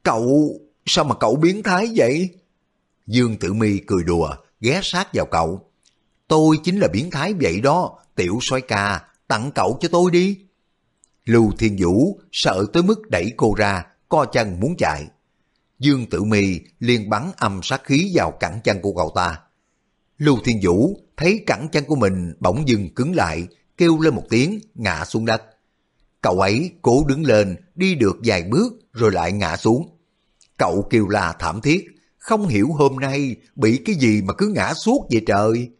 Cậu, sao mà cậu biến thái vậy? Dương Tử Mi cười đùa, ghé sát vào cậu. Tôi chính là biến thái vậy đó, tiểu soái ca, tặng cậu cho tôi đi. Lưu Thiên Vũ sợ tới mức đẩy cô ra, co chân muốn chạy. Dương Tử Mi liền bắn âm sát khí vào cẳng chân của cậu ta. Lưu Thiên Vũ thấy cẳng chân của mình bỗng dừng cứng lại, kêu lên một tiếng, ngã xuống đất. Cậu ấy cố đứng lên, đi được vài bước rồi lại ngã xuống. Cậu kêu là thảm thiết, không hiểu hôm nay bị cái gì mà cứ ngã suốt vậy trời.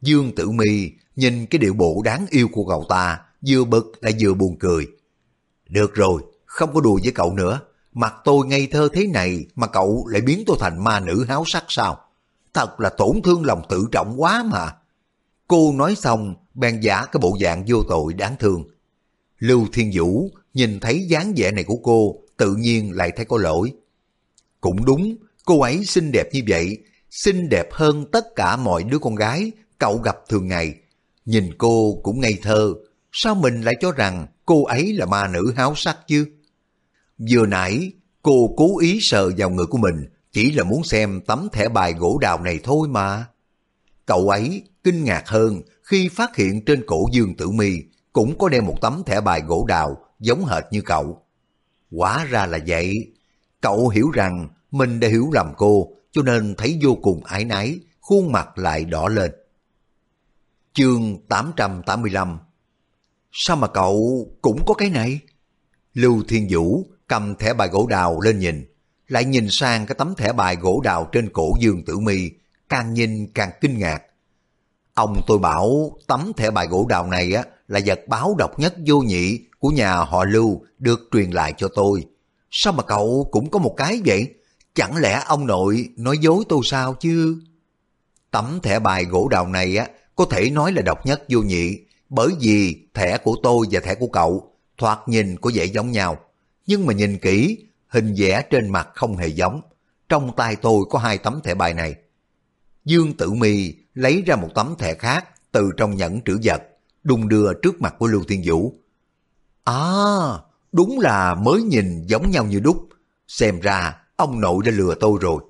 Dương Tử Mi nhìn cái điệu bộ đáng yêu của cậu ta, vừa bực lại vừa buồn cười. Được rồi, không có đùa với cậu nữa. Mặt tôi ngây thơ thế này mà cậu lại biến tôi thành ma nữ háo sắc sao? Thật là tổn thương lòng tự trọng quá mà. Cô nói xong, bèn giả cái bộ dạng vô tội đáng thương. Lưu Thiên Vũ nhìn thấy dáng vẻ này của cô, tự nhiên lại thấy có lỗi. Cũng đúng, cô ấy xinh đẹp như vậy, xinh đẹp hơn tất cả mọi đứa con gái cậu gặp thường ngày. Nhìn cô cũng ngây thơ, sao mình lại cho rằng cô ấy là ma nữ háo sắc chứ? Vừa nãy, cô cố ý sờ vào người của mình, chỉ là muốn xem tấm thẻ bài gỗ đào này thôi mà. Cậu ấy kinh ngạc hơn khi phát hiện trên cổ Dương Tử Mi cũng có đeo một tấm thẻ bài gỗ đào giống hệt như cậu. Quá ra là vậy. Cậu hiểu rằng mình đã hiểu lầm cô, cho nên thấy vô cùng ái náy, khuôn mặt lại đỏ lên. Chương 885 Sao mà cậu cũng có cái này? Lưu Thiên Vũ cầm thẻ bài gỗ đào lên nhìn, lại nhìn sang cái tấm thẻ bài gỗ đào trên cổ Dương Tử Mi, càng nhìn càng kinh ngạc. Ông tôi bảo tấm thẻ bài gỗ đào này á là vật báo độc nhất vô nhị của nhà họ Lưu được truyền lại cho tôi. Sao mà cậu cũng có một cái vậy? Chẳng lẽ ông nội nói dối tôi sao chứ? Tấm thẻ bài gỗ đào này á có thể nói là độc nhất vô nhị bởi vì thẻ của tôi và thẻ của cậu thoạt nhìn có vẻ giống nhau. Nhưng mà nhìn kỹ, hình vẽ trên mặt không hề giống. Trong tay tôi có hai tấm thẻ bài này. Dương Tử Mi lấy ra một tấm thẻ khác từ trong nhẫn trữ vật, đung đưa trước mặt của Lưu Thiên Vũ. À, đúng là mới nhìn giống nhau như đúc. Xem ra ông nội đã lừa tôi rồi.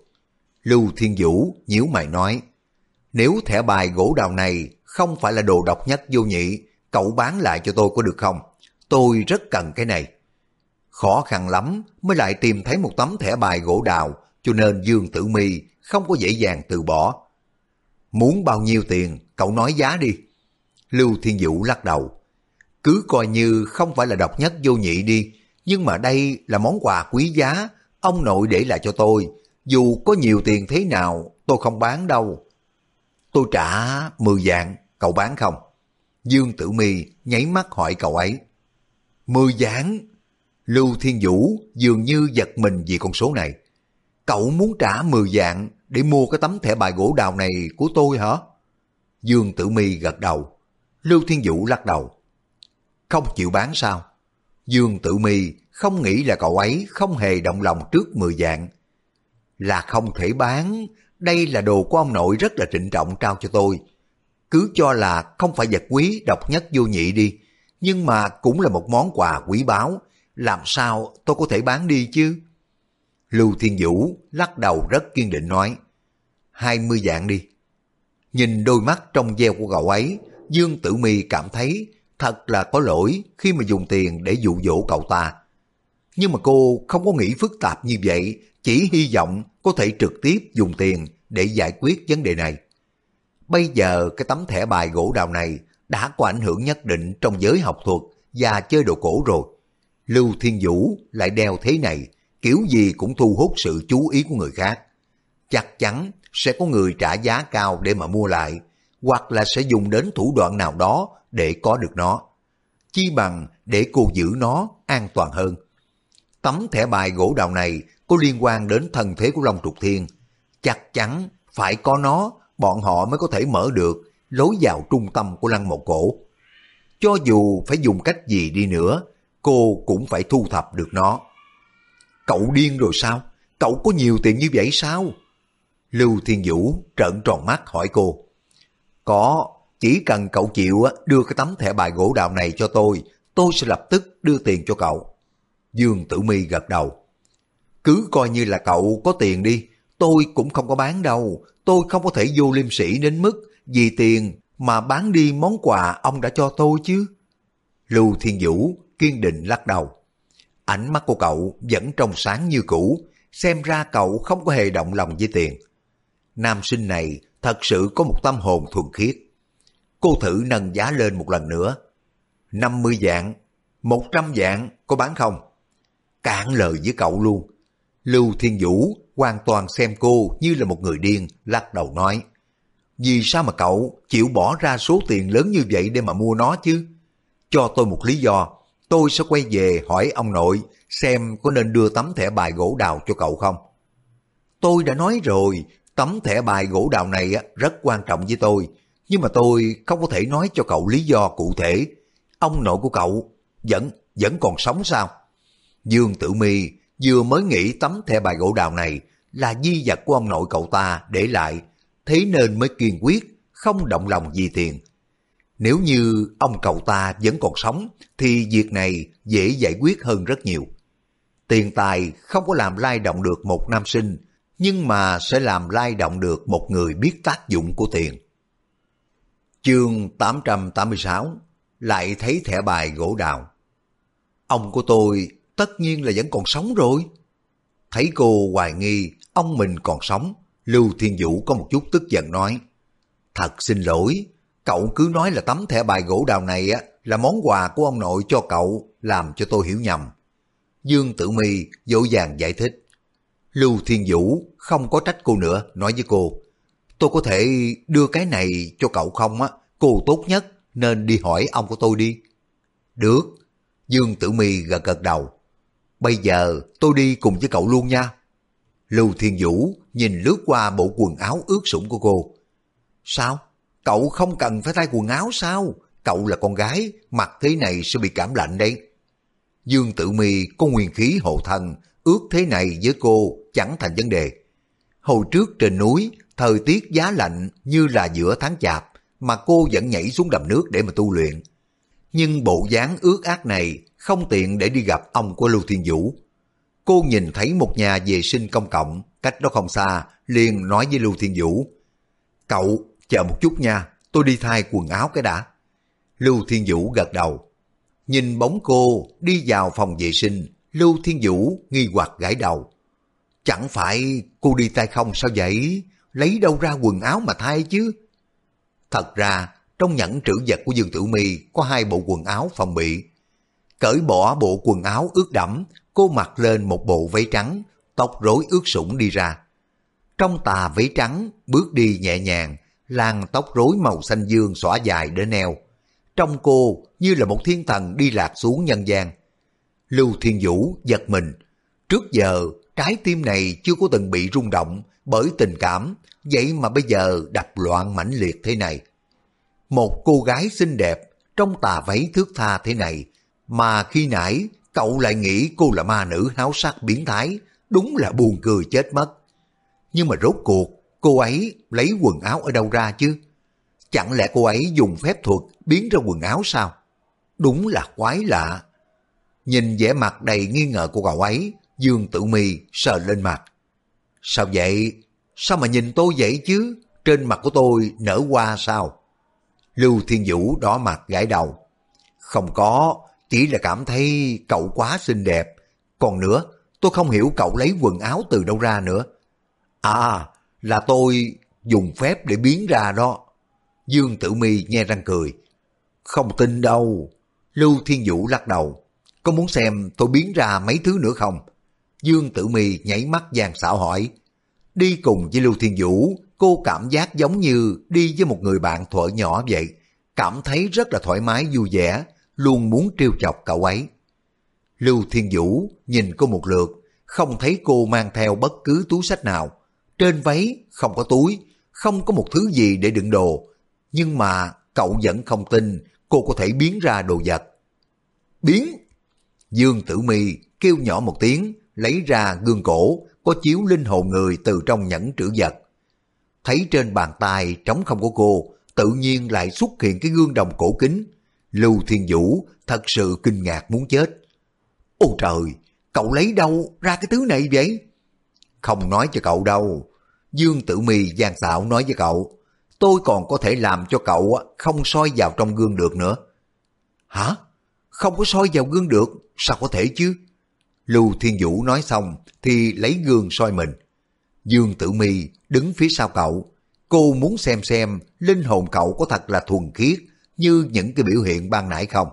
Lưu Thiên Vũ nhíu mày nói, nếu thẻ bài gỗ đào này không phải là đồ độc nhất vô nhị, cậu bán lại cho tôi có được không? Tôi rất cần cái này. Khó khăn lắm mới lại tìm thấy một tấm thẻ bài gỗ đào, cho nên Dương Tử Mi không có dễ dàng từ bỏ. Muốn bao nhiêu tiền, cậu nói giá đi. Lưu Thiên Vũ lắc đầu. Cứ coi như không phải là độc nhất vô nhị đi, nhưng mà đây là món quà quý giá, ông nội để lại cho tôi. Dù có nhiều tiền thế nào, tôi không bán đâu. Tôi trả 10 vạn, cậu bán không? Dương Tử Mi nháy mắt hỏi cậu ấy. 10 vạn? Lưu Thiên Vũ dường như giật mình vì con số này. Cậu muốn trả 10 dạng để mua cái tấm thẻ bài gỗ đào này của tôi hả? Dương Tử Mi gật đầu. Lưu Thiên Vũ lắc đầu. Không chịu bán sao? Dương Tử Mi không nghĩ là cậu ấy không hề động lòng trước 10 dạng Là không thể bán, đây là đồ của ông nội rất là trịnh trọng trao cho tôi. Cứ cho là không phải vật quý độc nhất vô nhị đi, nhưng mà cũng là một món quà quý báu, làm sao tôi có thể bán đi chứ? Lưu Thiên Vũ lắc đầu rất kiên định nói, hai mươi dạng đi. Nhìn đôi mắt trong veo của cậu ấy, Dương Tử Mi cảm thấy thật là có lỗi khi mà dùng tiền để dụ dỗ cậu ta. Nhưng mà cô không có nghĩ phức tạp như vậy, chỉ hy vọng có thể trực tiếp dùng tiền để giải quyết vấn đề này. Bây giờ cái tấm thẻ bài gỗ đào này đã có ảnh hưởng nhất định trong giới học thuật và chơi đồ cổ rồi. Lưu Thiên Vũ lại đeo thế này, kiểu gì cũng thu hút sự chú ý của người khác. Chắc chắn sẽ có người trả giá cao để mà mua lại, hoặc là sẽ dùng đến thủ đoạn nào đó để có được nó. Chi bằng để cô giữ nó an toàn hơn. Tấm thẻ bài gỗ đào này có liên quan đến thần thế của Long Trục Thiên. Chắc chắn phải có nó, bọn họ mới có thể mở được lối vào trung tâm của lăng mộ cổ. Cho dù phải dùng cách gì đi nữa, cô cũng phải thu thập được nó. Cậu điên rồi sao? Cậu có nhiều tiền như vậy sao? Lưu Thiên Vũ trợn tròn mắt hỏi cô. Có, chỉ cần cậu chịu đưa cái tấm thẻ bài gỗ đào này cho tôi, tôi sẽ lập tức đưa tiền cho cậu. Dương Tử Mi gật đầu. Cứ coi như là cậu có tiền đi, tôi cũng không có bán đâu. Tôi không có thể vô liêm sĩ đến mức vì tiền mà bán đi món quà ông đã cho tôi chứ. Lưu Thiên Vũ kiên định lắc đầu. Ánh mắt của cậu vẫn trong sáng như cũ, xem ra cậu không có hề động lòng với tiền. Nam sinh này thật sự có một tâm hồn thuần khiết. Cô thử nâng giá lên một lần nữa. 50 dạng, 100 dạng có bán không? Cạn lời với cậu luôn. Lưu Thiên Vũ hoàn toàn xem cô như là một người điên, lắc đầu nói. vì sao mà cậu chịu bỏ ra số tiền lớn như vậy để mà mua nó chứ? Cho tôi một lý do, tôi sẽ quay về hỏi ông nội xem có nên đưa tấm thẻ bài gỗ đào cho cậu không. Tôi đã nói rồi, tấm thẻ bài gỗ đào này rất quan trọng với tôi, nhưng mà tôi không có thể nói cho cậu lý do cụ thể. Ông nội của cậu vẫn vẫn còn sống sao? Dương Tử Mi vừa mới nghĩ tấm thẻ bài gỗ đào này là di vật của ông nội cậu ta để lại, thế nên mới kiên quyết không động lòng vì tiền. Nếu như ông cậu ta vẫn còn sống thì việc này dễ giải quyết hơn rất nhiều. Tiền tài không có làm lay động được một nam sinh, nhưng mà sẽ làm lay động được một người biết tác dụng của tiền. Chương 886 Lại thấy thẻ bài gỗ đào. Ông của tôi tất nhiên là vẫn còn sống rồi. Thấy cô hoài nghi ông mình còn sống, Lưu Thiên Vũ có một chút tức giận nói. Thật xin lỗi, cậu cứ nói là tấm thẻ bài gỗ đào này á là món quà của ông nội cho cậu, làm cho tôi hiểu nhầm. Dương Tử Mi dỗ dàng giải thích. Lưu Thiên Vũ không có trách cô nữa, nói với cô. Tôi có thể đưa cái này cho cậu không á, cô tốt nhất nên đi hỏi ông của tôi đi. Được, Dương Tử Mi gật gật đầu. Bây giờ tôi đi cùng với cậu luôn nha. Lưu Thiên Vũ nhìn lướt qua bộ quần áo ướt sũng của cô. Sao? Cậu không cần phải thay quần áo sao? Cậu là con gái, mặc thế này sẽ bị cảm lạnh đấy. Dương Tử Mi có nguyên khí hộ thân, ước thế này với cô chẳng thành vấn đề. Hồi trước trên núi, thời tiết giá lạnh như là giữa tháng chạp, mà cô vẫn nhảy xuống đầm nước để mà tu luyện. Nhưng bộ dáng ước ác này không tiện để đi gặp ông của Lưu Thiên Vũ. Cô nhìn thấy một nhà vệ sinh công cộng, cách đó không xa, liền nói với Lưu Thiên Vũ. Cậu, chờ một chút nha, tôi đi thay quần áo cái đã. Lưu Thiên Vũ gật đầu. Nhìn bóng cô đi vào phòng vệ sinh, Lưu Thiên Vũ nghi hoặc gãi đầu. Chẳng phải cô đi tay không sao vậy? Lấy đâu ra quần áo mà thay chứ? Thật ra, trong nhẫn trữ vật của Dương Tử Mi có hai bộ quần áo phòng bị. Cởi bỏ bộ quần áo ướt đẫm, cô mặc lên một bộ váy trắng, tóc rối ướt sũng đi ra. Trong tà váy trắng, bước đi nhẹ nhàng, làn tóc rối màu xanh dương xõa dài đến eo. Trong cô như là một thiên thần đi lạc xuống nhân gian. Lưu Thiên Vũ giật mình. Trước giờ, trái tim này chưa có từng bị rung động bởi tình cảm, vậy mà bây giờ đập loạn mãnh liệt thế này. Một cô gái xinh đẹp trong tà váy thước tha thế này, mà khi nãy cậu lại nghĩ cô là ma nữ háo sắc biến thái, đúng là buồn cười chết mất. Nhưng mà rốt cuộc, cô ấy lấy quần áo ở đâu ra chứ? Chẳng lẽ cô ấy dùng phép thuật biến ra quần áo sao? Đúng là quái lạ. Nhìn vẻ mặt đầy nghi ngờ của cậu ấy, Dương Tử Mi sờ lên mặt. Sao vậy? Sao mà nhìn tôi vậy chứ? Trên mặt của tôi nở hoa sao? Lưu Thiên Vũ đỏ mặt gãi đầu. Không có, chỉ là cảm thấy cậu quá xinh đẹp. Còn nữa, tôi không hiểu cậu lấy quần áo từ đâu ra nữa. À, là tôi dùng phép để biến ra đó. Dương Tử Mi nghe răng cười. Không tin đâu. Lưu Thiên Vũ lắc đầu. Có muốn xem tôi biến ra mấy thứ nữa không? Dương Tử Mi nhảy mắt giang xảo hỏi. Đi cùng với Lưu Thiên Vũ, cô cảm giác giống như đi với một người bạn thuở nhỏ vậy. Cảm thấy rất là thoải mái vui vẻ, luôn muốn trêu chọc cậu ấy. Lưu Thiên Vũ nhìn cô một lượt, không thấy cô mang theo bất cứ túi sách nào. Trên váy không có túi, không có một thứ gì để đựng đồ. Nhưng mà cậu vẫn không tin cô có thể biến ra đồ vật. Biến! Dương Tử Mi kêu nhỏ một tiếng, lấy ra gương cổ, có chiếu linh hồn người từ trong nhẫn trữ vật. Thấy trên bàn tay trống không của cô, tự nhiên lại xuất hiện cái gương đồng cổ kính. Lưu Thiên Vũ thật sự kinh ngạc muốn chết. Ôi trời, cậu lấy đâu ra cái thứ này vậy? Không nói cho cậu đâu. Dương Tử Mi gian xảo nói với cậu, tôi còn có thể làm cho cậu không soi vào trong gương được nữa. Hả? Không có soi vào gương được, sao có thể chứ? Lưu Thiên Vũ nói xong thì lấy gương soi mình. Dương Tử Mi đứng phía sau cậu. Cô muốn xem xem linh hồn cậu có thật là thuần khiết như những cái biểu hiện ban nãy không.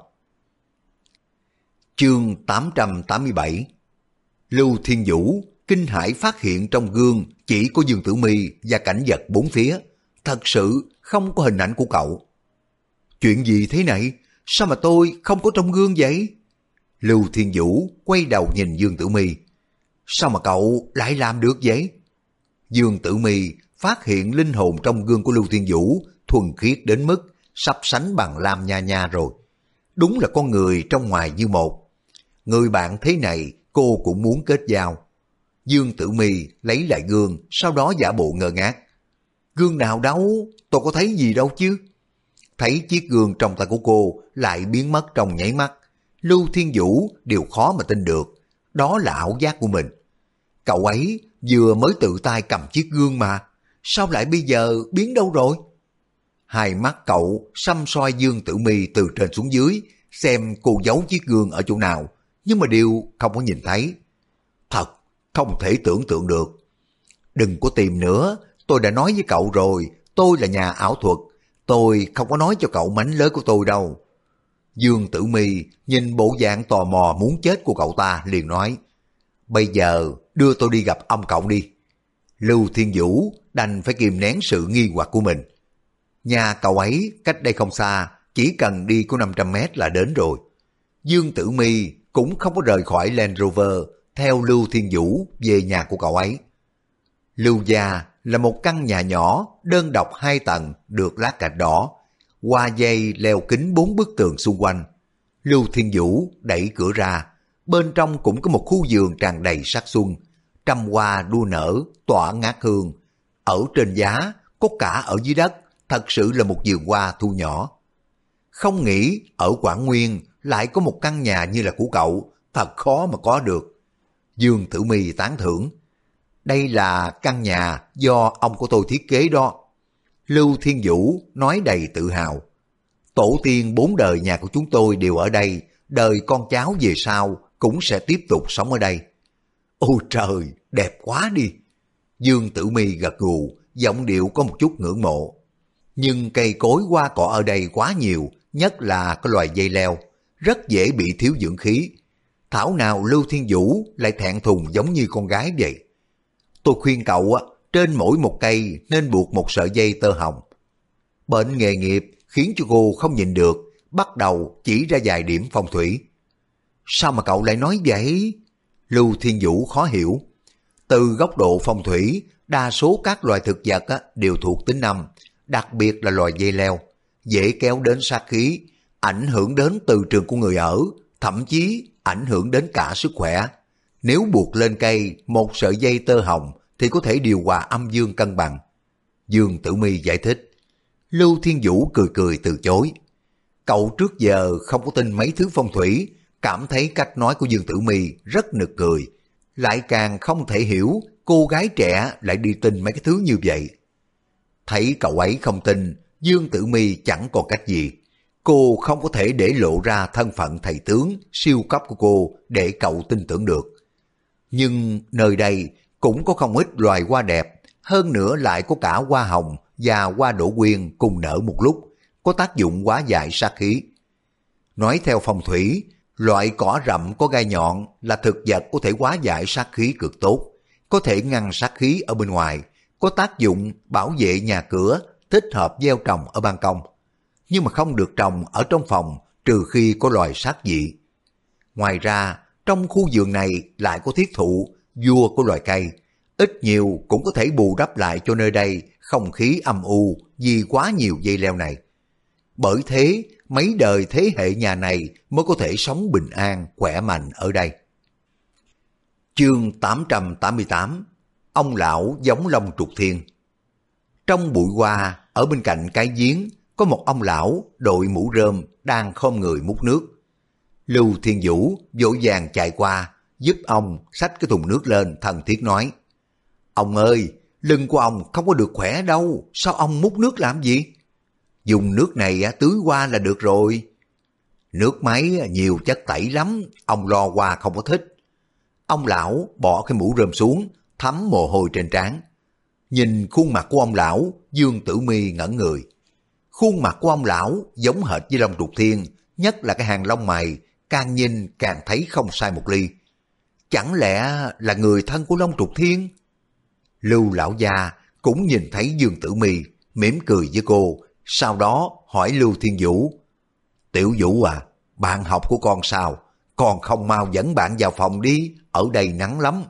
Chương 887 Lưu Thiên Vũ kinh hãi phát hiện trong gương chỉ có Dương Tử Mi và cảnh vật bốn phía. thật sự không có hình ảnh của cậu. Chuyện gì thế này? Sao mà tôi không có trong gương vậy? Lưu Thiên Vũ quay đầu nhìn Dương Tử Mi. Sao mà cậu lại làm được vậy? Dương Tử Mi phát hiện linh hồn trong gương của Lưu Thiên Vũ thuần khiết đến mức sắp sánh bằng Lam Nha Nha rồi. Đúng là con người trong ngoài như một. Người bạn thế này, cô cũng muốn kết giao. Dương Tử Mi lấy lại gương, sau đó giả bộ ngơ ngác. Gương nào đâu, tôi có thấy gì đâu chứ. Thấy chiếc gương trong tay của cô lại biến mất trong nháy mắt. Lưu Thiên Vũ đều khó mà tin được. Đó là ảo giác của mình. Cậu ấy vừa mới tự tay cầm chiếc gương mà. Sao lại bây giờ biến đâu rồi? Hai mắt cậu xăm soi Dương Tử Mi từ trên xuống dưới, xem cô giấu chiếc gương ở chỗ nào, nhưng mà đều không có nhìn thấy. Không thể tưởng tượng được. Đừng có tìm nữa, tôi đã nói với cậu rồi, tôi là nhà ảo thuật, tôi không có nói cho cậu mánh lới của tôi đâu. Dương Tử Mi nhìn bộ dạng tò mò muốn chết của cậu ta liền nói, bây giờ đưa tôi đi gặp ông cậu đi. Lưu Thiên Vũ đành phải kìm nén sự nghi hoặc của mình. Nhà cậu ấy cách đây không xa, chỉ cần đi có 500 mét là đến rồi. Dương Tử Mi cũng không có rời khỏi Land Rover theo Lưu Thiên Vũ về nhà của cậu ấy. Lưu gia là một căn nhà nhỏ, đơn độc hai tầng, được lát gạch đỏ, qua dây leo kính bốn bức tường xung quanh. Lưu Thiên Vũ đẩy cửa ra, bên trong cũng có một khu vườn tràn đầy sắc xuân, trăm hoa đua nở, tỏa ngát hương. Ở trên giá, có cả ở dưới đất, thật sự là một vườn hoa thu nhỏ. Không nghĩ ở Quảng Nguyên lại có một căn nhà như là của cậu, thật khó mà có được. Dương Tử Mi tán thưởng. Đây là căn nhà do ông của tôi thiết kế đó. Lưu Thiên Vũ nói đầy tự hào. Tổ tiên bốn đời nhà của chúng tôi đều ở đây, đời con cháu về sau cũng sẽ tiếp tục sống ở đây. Ôi trời, đẹp quá đi. Dương Tử Mi gật gù, giọng điệu có một chút ngưỡng mộ. Nhưng cây cối hoa cỏ ở đây quá nhiều, nhất là cái loài dây leo, rất dễ bị thiếu dưỡng khí. Thảo nào Lưu Thiên Vũ lại thẹn thùng giống như con gái vậy. Tôi khuyên cậu á, trên mỗi một cây nên buộc một sợi dây tơ hồng. Bệnh nghề nghiệp khiến cho cô không nhìn được, bắt đầu chỉ ra vài điểm phong thủy. Sao mà cậu lại nói vậy? Lưu Thiên Vũ khó hiểu. Từ góc độ phong thủy, đa số các loài thực vật á, đều thuộc tính năm, đặc biệt là loài dây leo, dễ kéo đến sát khí, ảnh hưởng đến từ trường của người ở, thậm chí ảnh hưởng đến cả sức khỏe. Nếu buộc lên cây một sợi dây tơ hồng thì có thể điều hòa âm dương cân bằng. Dương Tử Mi giải thích. Lưu Thiên Vũ cười cười từ chối. Cậu trước giờ không có tin mấy thứ phong thủy, cảm thấy cách nói của Dương Tử Mi rất nực cười. Lại càng không thể hiểu cô gái trẻ lại đi tin mấy cái thứ như vậy. Thấy cậu ấy không tin, Dương Tử Mi chẳng còn cách gì. Cô không có thể để lộ ra thân phận thầy tướng siêu cấp của cô để cậu tin tưởng được. Nhưng nơi đây cũng có không ít loài hoa đẹp, hơn nữa lại có cả hoa hồng và hoa đổ quyên cùng nở một lúc, có tác dụng quá giải sát khí. Nói theo phong thủy, loại cỏ rậm có gai nhọn là thực vật có thể quá giải sát khí cực tốt, có thể ngăn sát khí ở bên ngoài, có tác dụng bảo vệ nhà cửa, thích hợp gieo trồng ở ban công. Nhưng mà không được trồng ở trong phòng trừ khi có loài sát dị. Ngoài ra, trong khu vườn này lại có thiết thụ, vua của loài cây, ít nhiều cũng có thể bù đắp lại cho nơi đây không khí âm u vì quá nhiều dây leo này. Bởi thế, mấy đời thế hệ nhà này mới có thể sống bình an, khỏe mạnh ở đây. Chương 888 Ông lão giống long trục thiên Trong bụi hoa, ở bên cạnh cái giếng, có một ông lão đội mũ rơm đang khom người múc nước. Lưu Thiên Vũ vội vàng chạy qua, giúp ông xách cái thùng nước lên thần thiết nói. Ông ơi, lưng của ông không có được khỏe đâu, sao ông múc nước làm gì? Dùng nước này tưới qua là được rồi. Nước máy nhiều chất tẩy lắm, ông lo qua không có thích. Ông lão bỏ cái mũ rơm xuống, thấm mồ hôi trên trán. Nhìn khuôn mặt của ông lão, Dương Tử Mi ngẩn người. Khuôn mặt của ông lão giống hệt với Long Trục Thiên, nhất là cái hàng lông mày, càng nhìn càng thấy không sai một ly. Chẳng lẽ là người thân của Long Trục Thiên? Lưu lão gia cũng nhìn thấy Dương Tử Mi, mỉm cười với cô, sau đó hỏi Lưu Thiên Vũ. Tiểu Vũ à, bạn học của con sao? Con không mau dẫn bạn vào phòng đi, ở đây nắng lắm.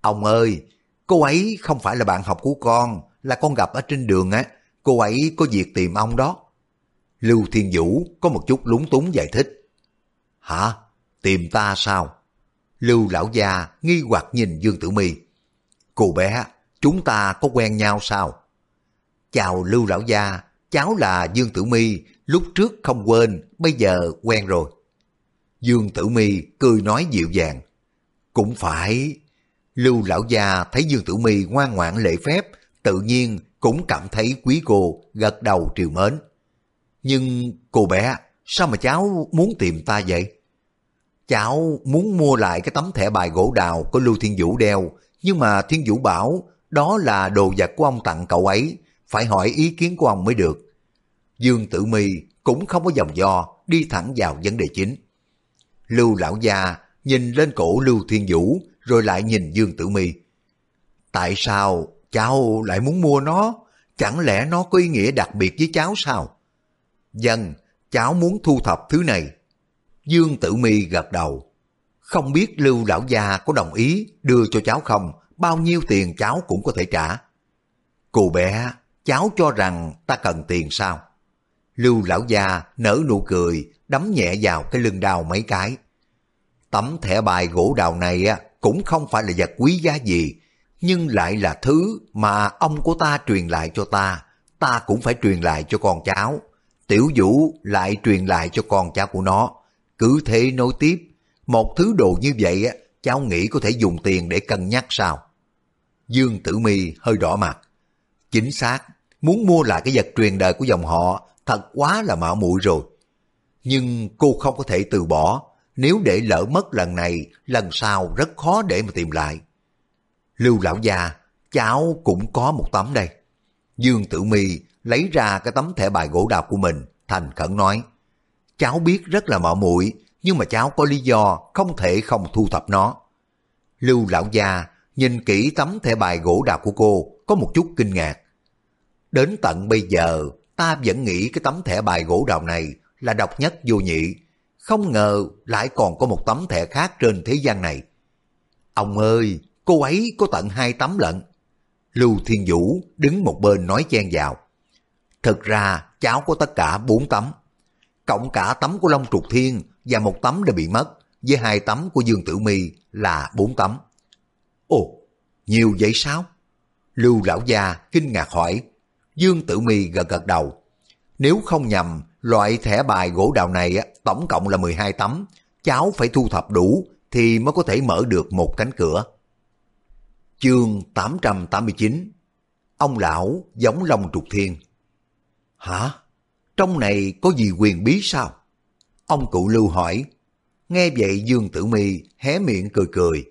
Ông ơi, cô ấy không phải là bạn học của con, là con gặp ở trên đường á, cô ấy có việc tìm ông đó. Lưu Thiên Vũ có một chút lúng túng giải thích. Hả? Tìm ta sao? Lưu lão gia nghi hoặc nhìn Dương Tử Mi. Cô bé, chúng ta có quen nhau sao? Chào Lưu lão gia, cháu là Dương Tử Mi, lúc trước không quên, bây giờ quen rồi. Dương Tử Mi cười nói dịu dàng. Cũng phải. Lưu lão gia thấy Dương Tử Mi ngoan ngoãn lễ phép, tự nhiên cũng cảm thấy quý cô, gật đầu triều mến. Nhưng cô bé, sao mà cháu muốn tìm ta vậy? Cháu muốn mua lại cái tấm thẻ bài gỗ đào của Lưu Thiên Vũ đeo, nhưng mà Thiên Vũ bảo đó là đồ vật của ông tặng cậu ấy, phải hỏi ý kiến của ông mới được. Dương Tử Mi cũng không có dòng do, đi thẳng vào vấn đề chính. Lưu lão gia nhìn lên cổ Lưu Thiên Vũ rồi lại nhìn Dương Tử Mi. Tại sao cháu lại muốn mua nó? Chẳng lẽ nó có ý nghĩa đặc biệt với cháu sao? Dân, cháu muốn thu thập thứ này. Dương Tử Mi gật đầu. Không biết Lưu lão gia có đồng ý đưa cho cháu không, bao nhiêu tiền cháu cũng có thể trả. Cô bé, cháu cho rằng ta cần tiền sao? Lưu lão gia nở nụ cười, đấm nhẹ vào cái lưng đào mấy cái. Tấm thẻ bài gỗ đào này á cũng không phải là vật quý giá gì, nhưng lại là thứ mà ông của ta truyền lại cho ta, ta cũng phải truyền lại cho con cháu. Tiểu Vũ lại truyền lại cho con cháu của nó. Cứ thế nối tiếp, một thứ đồ như vậy á, cháu nghĩ có thể dùng tiền để cân nhắc sao? Dương Tử Mi hơi đỏ mặt. Chính xác, muốn mua lại cái vật truyền đời của dòng họ thật quá là mạo muội rồi. Nhưng cô không có thể từ bỏ, nếu để lỡ mất lần này, lần sau rất khó để mà tìm lại. Lưu lão già, cháu cũng có một tấm đây. Dương Tử Mi lấy ra cái tấm thẻ bài gỗ đào của mình, thành khẩn nói. Cháu biết rất là mạo muội nhưng mà cháu có lý do không thể không thu thập nó. Lưu lão già nhìn kỹ tấm thẻ bài gỗ đào của cô, có một chút kinh ngạc. Đến tận bây giờ, ta vẫn nghĩ cái tấm thẻ bài gỗ đào này là độc nhất vô nhị, không ngờ lại còn có một tấm thẻ khác trên thế gian này. Ông ơi, cô ấy có tận hai tấm lận. Lưu Thiên Vũ đứng một bên nói chen vào. Thực ra cháu có tất cả bốn tấm. Cộng cả tấm của Long Trục Thiên và một tấm đã bị mất, với hai tấm của Dương Tử Mi là bốn tấm. Ồ, nhiều vậy sao? Lưu lão gia kinh ngạc hỏi. Dương Tử Mi gật gật đầu. Nếu không nhầm, loại thẻ bài gỗ đào này tổng cộng là 12 tấm. Cháu phải thu thập đủ thì mới có thể mở được một cánh cửa. Chương 889 Ông lão giống Long Trục Thiên Hả? Trong này có gì quyền bí sao? Ông cụ lưu hỏi. Nghe vậy Dương Tử Mi hé miệng cười cười.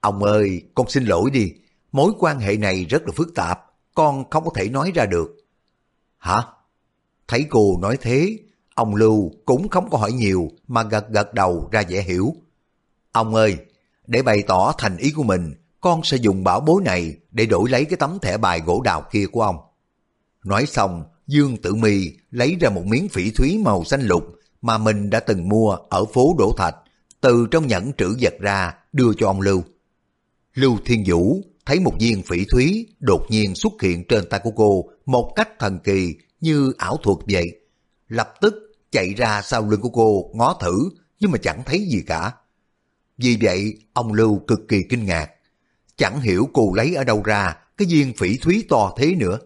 Ông ơi, con xin lỗi đi. Mối quan hệ này rất là phức tạp. Con không có thể nói ra được. Hả? Thấy cô nói thế, ông Lưu cũng không có hỏi nhiều mà gật gật đầu ra dễ hiểu. Ông ơi, để bày tỏ thành ý của mình, con sẽ dùng bảo bối này để đổi lấy cái tấm thẻ bài gỗ đào kia của ông. Nói xong, Dương Tử Mi lấy ra một miếng phỉ thúy màu xanh lục mà mình đã từng mua ở phố Đỗ Thạch, từ trong nhẫn trữ vật ra đưa cho ông Lưu. Lưu Thiên Vũ thấy một viên phỉ thúy đột nhiên xuất hiện trên tay của cô một cách thần kỳ như ảo thuật vậy. Lập tức chạy ra sau lưng của cô ngó thử nhưng mà chẳng thấy gì cả. Vì vậy ông Lưu cực kỳ kinh ngạc. Chẳng hiểu cô lấy ở đâu ra cái viên phỉ thúy to thế nữa.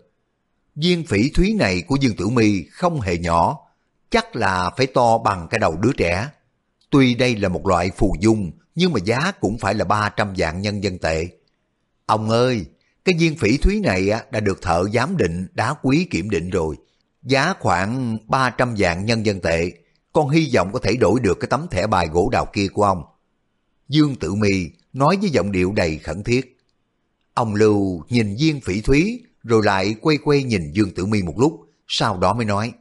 Viên phỉ thúy này của Dương Tử Mi không hề nhỏ, chắc là phải to bằng cái đầu đứa trẻ. Tuy đây là một loại phù dung, nhưng mà giá cũng phải là 300 vạn nhân dân tệ. Ông ơi, cái viên phỉ thúy này đã được thợ giám định đá quý kiểm định rồi. Giá khoảng 300 vạn nhân dân tệ, con hy vọng có thể đổi được cái tấm thẻ bài gỗ đào kia của ông. Dương Tử Mi nói với giọng điệu đầy khẩn thiết. Ông Lưu nhìn viên phỉ thúy rồi lại quay quay nhìn Dương Tử Mi một lúc, sau đó mới nói.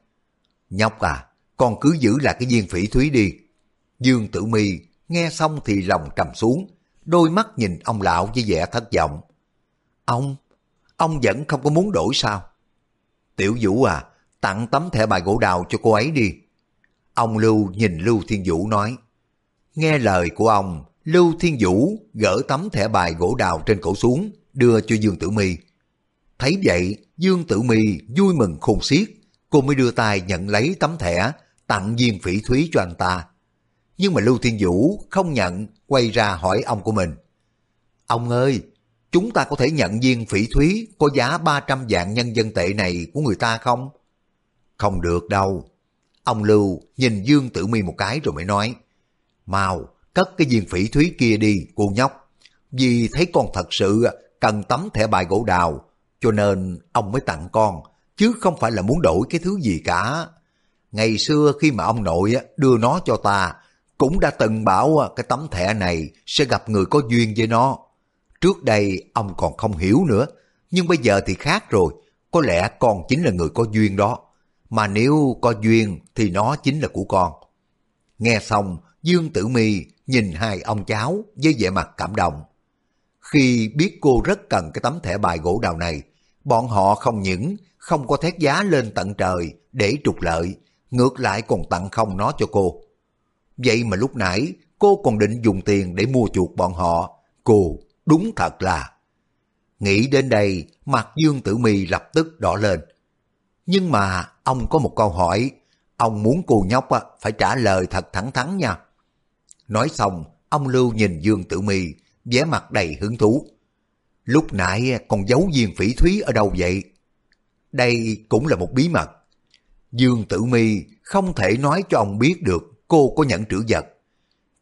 Nhóc à, con cứ giữ lại cái viên phỉ thúy đi. Dương Tử Mi nghe xong thì lòng trầm xuống, đôi mắt nhìn ông lão với vẻ thất vọng. Ông, ông vẫn không có muốn đổi sao? Tiểu Vũ à, tặng tấm thẻ bài gỗ đào cho cô ấy đi. Ông Lưu nhìn Lưu Thiên Vũ nói, nghe lời của ông, Lưu Thiên Vũ gỡ tấm thẻ bài gỗ đào trên cổ xuống, đưa cho Dương Tử Mi. Thấy vậy, Dương Tử Mi vui mừng khôn xiết, cô mới đưa tay nhận lấy tấm thẻ, tặng viên phỉ thúy cho anh ta. Nhưng mà Lưu Thiên Vũ không nhận, quay ra hỏi ông của mình. Ông ơi, chúng ta có thể nhận viên phỉ thúy có giá 300 vạn nhân dân tệ này của người ta không? Không được đâu. Ông Lưu nhìn Dương Tử Mi một cái rồi mới nói. Mau, cất cái viên phỉ thúy kia đi, cô nhóc. Vì thấy con thật sự cần tấm thẻ bài gỗ đào, cho nên ông mới tặng con, chứ không phải là muốn đổi cái thứ gì cả. Ngày xưa khi mà ông nội đưa nó cho ta, cũng đã từng bảo cái tấm thẻ này sẽ gặp người có duyên với nó. Trước đây ông còn không hiểu nữa, nhưng bây giờ thì khác rồi, có lẽ con chính là người có duyên đó. Mà nếu có duyên thì nó chính là của con. Nghe xong, Dương Tử Mi nhìn hai ông cháu với vẻ mặt cảm động. Khi biết cô rất cần cái tấm thẻ bài gỗ đào này, bọn họ không những không có thét giá lên tận trời để trục lợi, ngược lại còn tặng không nó cho cô. Vậy mà lúc nãy cô còn định dùng tiền để mua chuộc bọn họ, cô đúng thật là... Nghĩ đến đây, mặt Dương Tử Mi lập tức đỏ lên. Nhưng mà ông có một câu hỏi, ông muốn cô nhóc phải trả lời thật thẳng thắn nha. Nói xong, ông Lưu nhìn Dương Tử Mi vẻ mặt đầy hứng thú. Lúc nãy còn giấu viên phỉ thúy ở đâu vậy? Đây cũng là một bí mật. Dương Tử Mi không thể nói cho ông biết được cô có nhận trữ vật.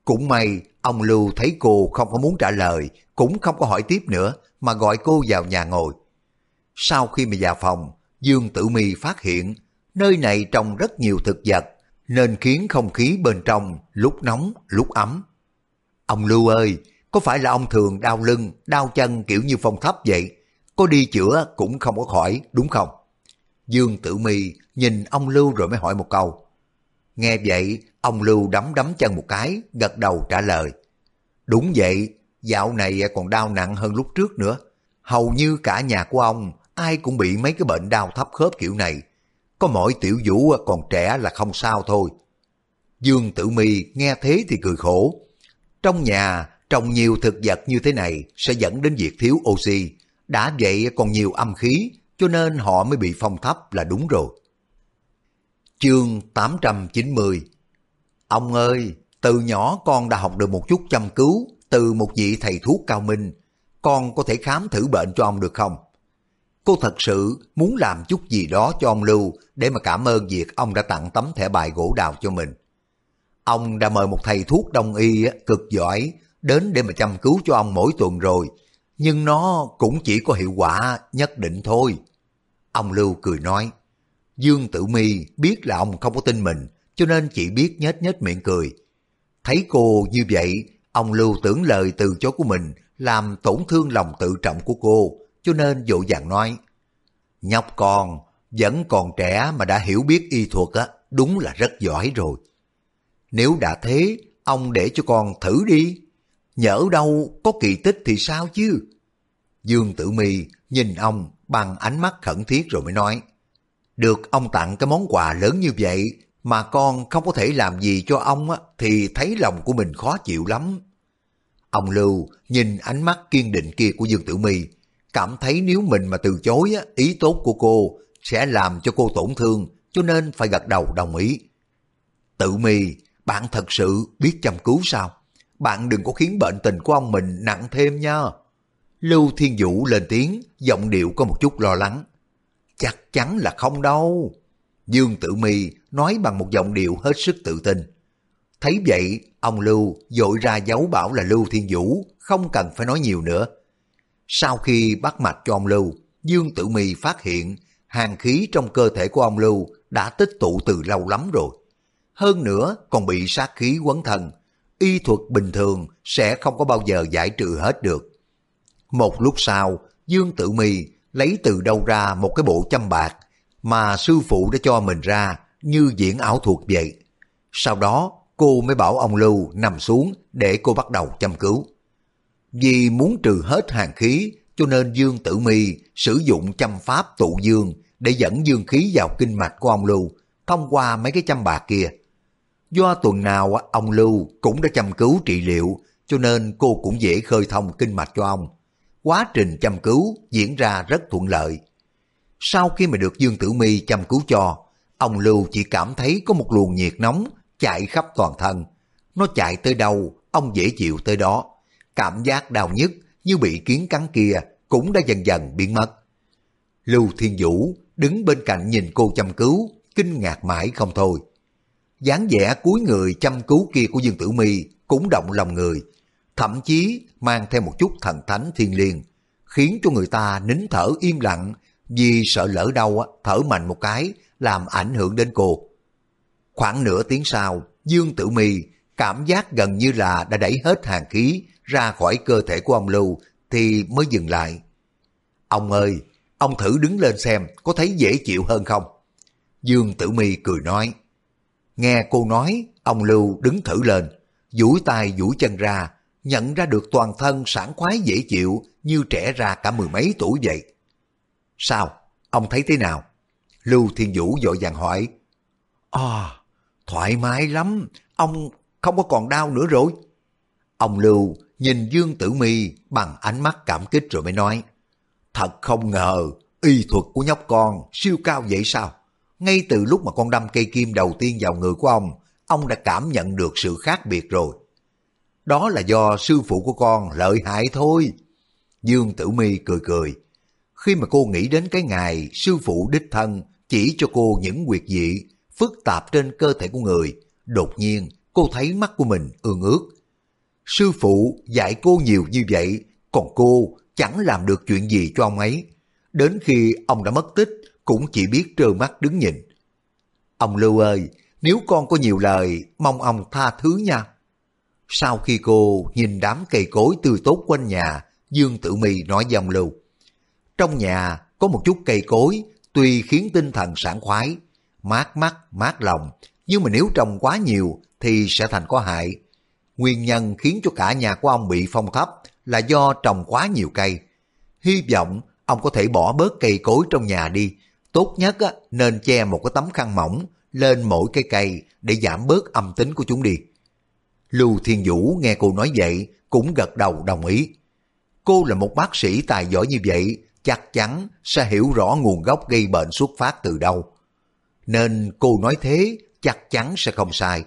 Cũng may ông Lưu thấy cô không có muốn trả lời, cũng không có hỏi tiếp nữa mà gọi cô vào nhà ngồi. Sau khi mà vào phòng, Dương Tử Mi phát hiện nơi này trồng rất nhiều thực vật nên khiến không khí bên trong lúc nóng lúc ấm. Ông Lưu ơi, có phải là ông thường đau lưng, đau chân kiểu như phong thấp vậy? Có đi chữa cũng không có khỏi, đúng không? Dương Tử Mi nhìn ông Lưu rồi mới hỏi một câu. Nghe vậy, ông Lưu đấm đấm chân một cái, gật đầu trả lời. Đúng vậy, dạo này còn đau nặng hơn lúc trước nữa. Hầu như cả nhà của ông, ai cũng bị mấy cái bệnh đau thấp khớp kiểu này. Có mỗi tiểu vũ còn trẻ là không sao thôi. Dương Tử Mi nghe thế thì cười khổ. Trong nhà trồng nhiều thực vật như thế này sẽ dẫn đến việc thiếu oxy. Đã vậy còn nhiều âm khí, cho nên họ mới bị phong thấp là đúng rồi. Chương 890 Ông ơi, từ nhỏ con đã học được một chút chăm cứu từ một vị thầy thuốc cao minh. Con có thể khám thử bệnh cho ông được không? Cô thật sự muốn làm chút gì đó cho ông Lưu để mà cảm ơn việc ông đã tặng tấm thẻ bài gỗ đào cho mình. Ông đã mời một thầy thuốc đông y cực giỏi đến để mà chăm cứu cho ông mỗi tuần rồi, nhưng nó cũng chỉ có hiệu quả nhất định thôi. Ông Lưu cười nói, Dương Tử Mi biết là ông không có tin mình, cho nên chỉ biết nhếch nhếch miệng cười. Thấy cô như vậy, ông Lưu tưởng lời từ chối của mình làm tổn thương lòng tự trọng của cô, cho nên dỗ dàng nói, Nhóc con, vẫn còn trẻ mà đã hiểu biết y thuật á, đúng là rất giỏi rồi. Nếu đã thế, ông để cho con thử đi. Nhỡ đâu có kỳ tích thì sao chứ? Dương Tử Mi nhìn ông bằng ánh mắt khẩn thiết rồi mới nói. Được ông tặng cái món quà lớn như vậy mà con không có thể làm gì cho ông á, thì thấy lòng của mình khó chịu lắm. Ông Lưu nhìn ánh mắt kiên định kia của Dương Tử Mi, cảm thấy nếu mình mà từ chối á, ý tốt của cô sẽ làm cho cô tổn thương, cho nên phải gật đầu đồng ý. tự mì bạn thật sự biết chăm cứu sao? Bạn đừng có khiến bệnh tình của ông mình nặng thêm nha. Lưu Thiên Vũ lên tiếng, giọng điệu có một chút lo lắng. Chắc chắn là không đâu. Dương Tử Mi nói bằng một giọng điệu hết sức tự tin. Thấy vậy, ông Lưu dội ra dấu bảo là Lưu Thiên Vũ, không cần phải nói nhiều nữa. Sau khi bắt mạch cho ông Lưu, Dương Tử Mi phát hiện hàng khí trong cơ thể của ông Lưu đã tích tụ từ lâu lắm rồi. Hơn nữa còn bị sát khí quấn thân. Y thuật bình thường sẽ không có bao giờ giải trừ hết được. Một lúc sau, Dương Tử Mi lấy từ đâu ra một cái bộ châm bạc mà sư phụ đã cho mình ra như diễn ảo thuật vậy. Sau đó, cô mới bảo ông Lưu nằm xuống để cô bắt đầu chăm cứu. Vì muốn trừ hết hàng khí, cho nên Dương Tử Mi sử dụng châm pháp tụ dương để dẫn dương khí vào kinh mạch của ông Lưu thông qua mấy cái châm bạc kia. Do tuần nào ông Lưu cũng đã chăm cứu trị liệu cho nên cô cũng dễ khơi thông kinh mạch cho ông. Quá trình chăm cứu diễn ra rất thuận lợi. Sau khi mà được Dương Tử Mi chăm cứu cho, ông Lưu chỉ cảm thấy có một luồng nhiệt nóng chạy khắp toàn thân. Nó chạy tới đâu, ông dễ chịu tới đó. Cảm giác đau nhức như bị kiến cắn kia cũng đã dần dần biến mất. Lưu Thiên Vũ đứng bên cạnh nhìn cô chăm cứu, kinh ngạc mãi không thôi. dáng vẻ cuối người chăm cứu kia của Dương Tử Mi cũng động lòng người, thậm chí mang theo một chút thần thánh thiên liêng, khiến cho người ta nín thở im lặng vì sợ lỡ đau thở mạnh một cái làm ảnh hưởng đến cô. Khoảng nửa tiếng sau, Dương Tử Mi cảm giác gần như là đã đẩy hết hàng khí ra khỏi cơ thể của ông Lưu thì mới dừng lại. Ông ơi, ông thử đứng lên xem có thấy dễ chịu hơn không? Dương Tử Mi cười nói. Nghe cô nói, ông Lưu đứng thử lên, duỗi tay duỗi chân ra, nhận ra được toàn thân sảng khoái dễ chịu như trẻ ra cả mười mấy tuổi vậy. Sao? Ông thấy thế nào? Lưu Thiên Vũ vội vàng hỏi. À, thoải mái lắm, ông không có còn đau nữa rồi. Ông Lưu nhìn Dương Tử Mi bằng ánh mắt cảm kích rồi mới nói. Thật không ngờ, y thuật của nhóc con siêu cao vậy sao? Ngay từ lúc mà con đâm cây kim đầu tiên vào người của ông, ông đã cảm nhận được sự khác biệt rồi. Đó là do sư phụ của con lợi hại thôi. Dương Tử Mi cười cười. Khi mà cô nghĩ đến cái ngày sư phụ đích thân chỉ cho cô những quyệt dị, phức tạp trên cơ thể của người, đột nhiên cô thấy mắt của mình ương ướt. Sư phụ dạy cô nhiều như vậy, còn cô chẳng làm được chuyện gì cho ông ấy. Đến khi ông đã mất tích, cũng chỉ biết trơ mắt đứng nhìn. Ông Lưu ơi, nếu con có nhiều lời, mong ông tha thứ nha. Sau khi cô nhìn đám cây cối tươi tốt quanh nhà, Dương Tử My nói với ông Lưu. Trong nhà có một chút cây cối, tuy khiến tinh thần sảng khoái, mát mắt, mát lòng, nhưng mà nếu trồng quá nhiều thì sẽ thành có hại. Nguyên nhân khiến cho cả nhà của ông bị phong thấp là do trồng quá nhiều cây. Hy vọng ông có thể bỏ bớt cây cối trong nhà đi. Tốt nhất á, nên che một cái tấm khăn mỏng lên mỗi cây cây để giảm bớt âm tính của chúng đi. Lưu Thiên Vũ nghe cô nói vậy cũng gật đầu đồng ý. Cô là một bác sĩ tài giỏi như vậy, chắc chắn sẽ hiểu rõ nguồn gốc gây bệnh xuất phát từ đâu. Nên cô nói thế chắc chắn sẽ không sai.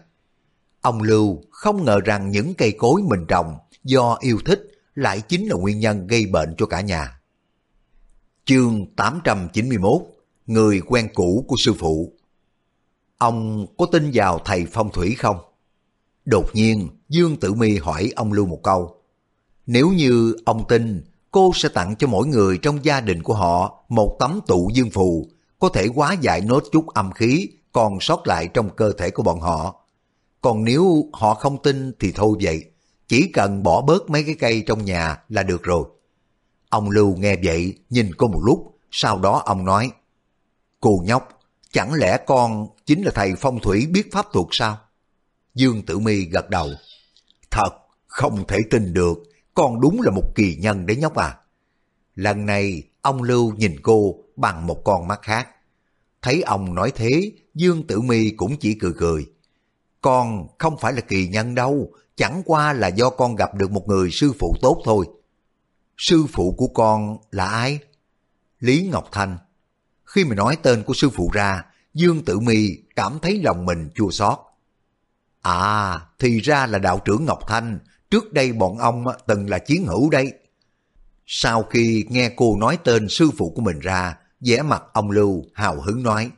Ông Lưu không ngờ rằng những cây cối mình trồng do yêu thích lại chính là nguyên nhân gây bệnh cho cả nhà. Chương 891 Người quen cũ của sư phụ Ông có tin vào thầy phong thủy không? Đột nhiên, Dương Tử Mi hỏi ông Lưu một câu. Nếu như ông tin, cô sẽ tặng cho mỗi người trong gia đình của họ một tấm tụ dương phù, có thể hóa giải nốt chút âm khí còn sót lại trong cơ thể của bọn họ. Còn nếu họ không tin thì thôi vậy, chỉ cần bỏ bớt mấy cái cây trong nhà là được rồi. Ông Lưu nghe vậy, nhìn cô một lúc, sau đó ông nói, Cô nhóc, chẳng lẽ con chính là thầy phong thủy biết pháp thuật sao? Dương Tử Mi gật đầu. Thật, không thể tin được, con đúng là một kỳ nhân đấy nhóc à. Lần này, ông Lưu nhìn cô bằng một con mắt khác. Thấy ông nói thế, Dương Tử Mi cũng chỉ cười cười. Con không phải là kỳ nhân đâu, chẳng qua là do con gặp được một người sư phụ tốt thôi. Sư phụ của con là ai? Lý Ngọc Thanh. Khi mà nói tên của sư phụ ra, Dương Tử Mi cảm thấy lòng mình chua xót. À, thì ra là đạo trưởng Ngọc Thanh, trước đây bọn ông từng là chiến hữu đây. Sau khi nghe cô nói tên sư phụ của mình ra, vẻ mặt ông Lưu hào hứng nói,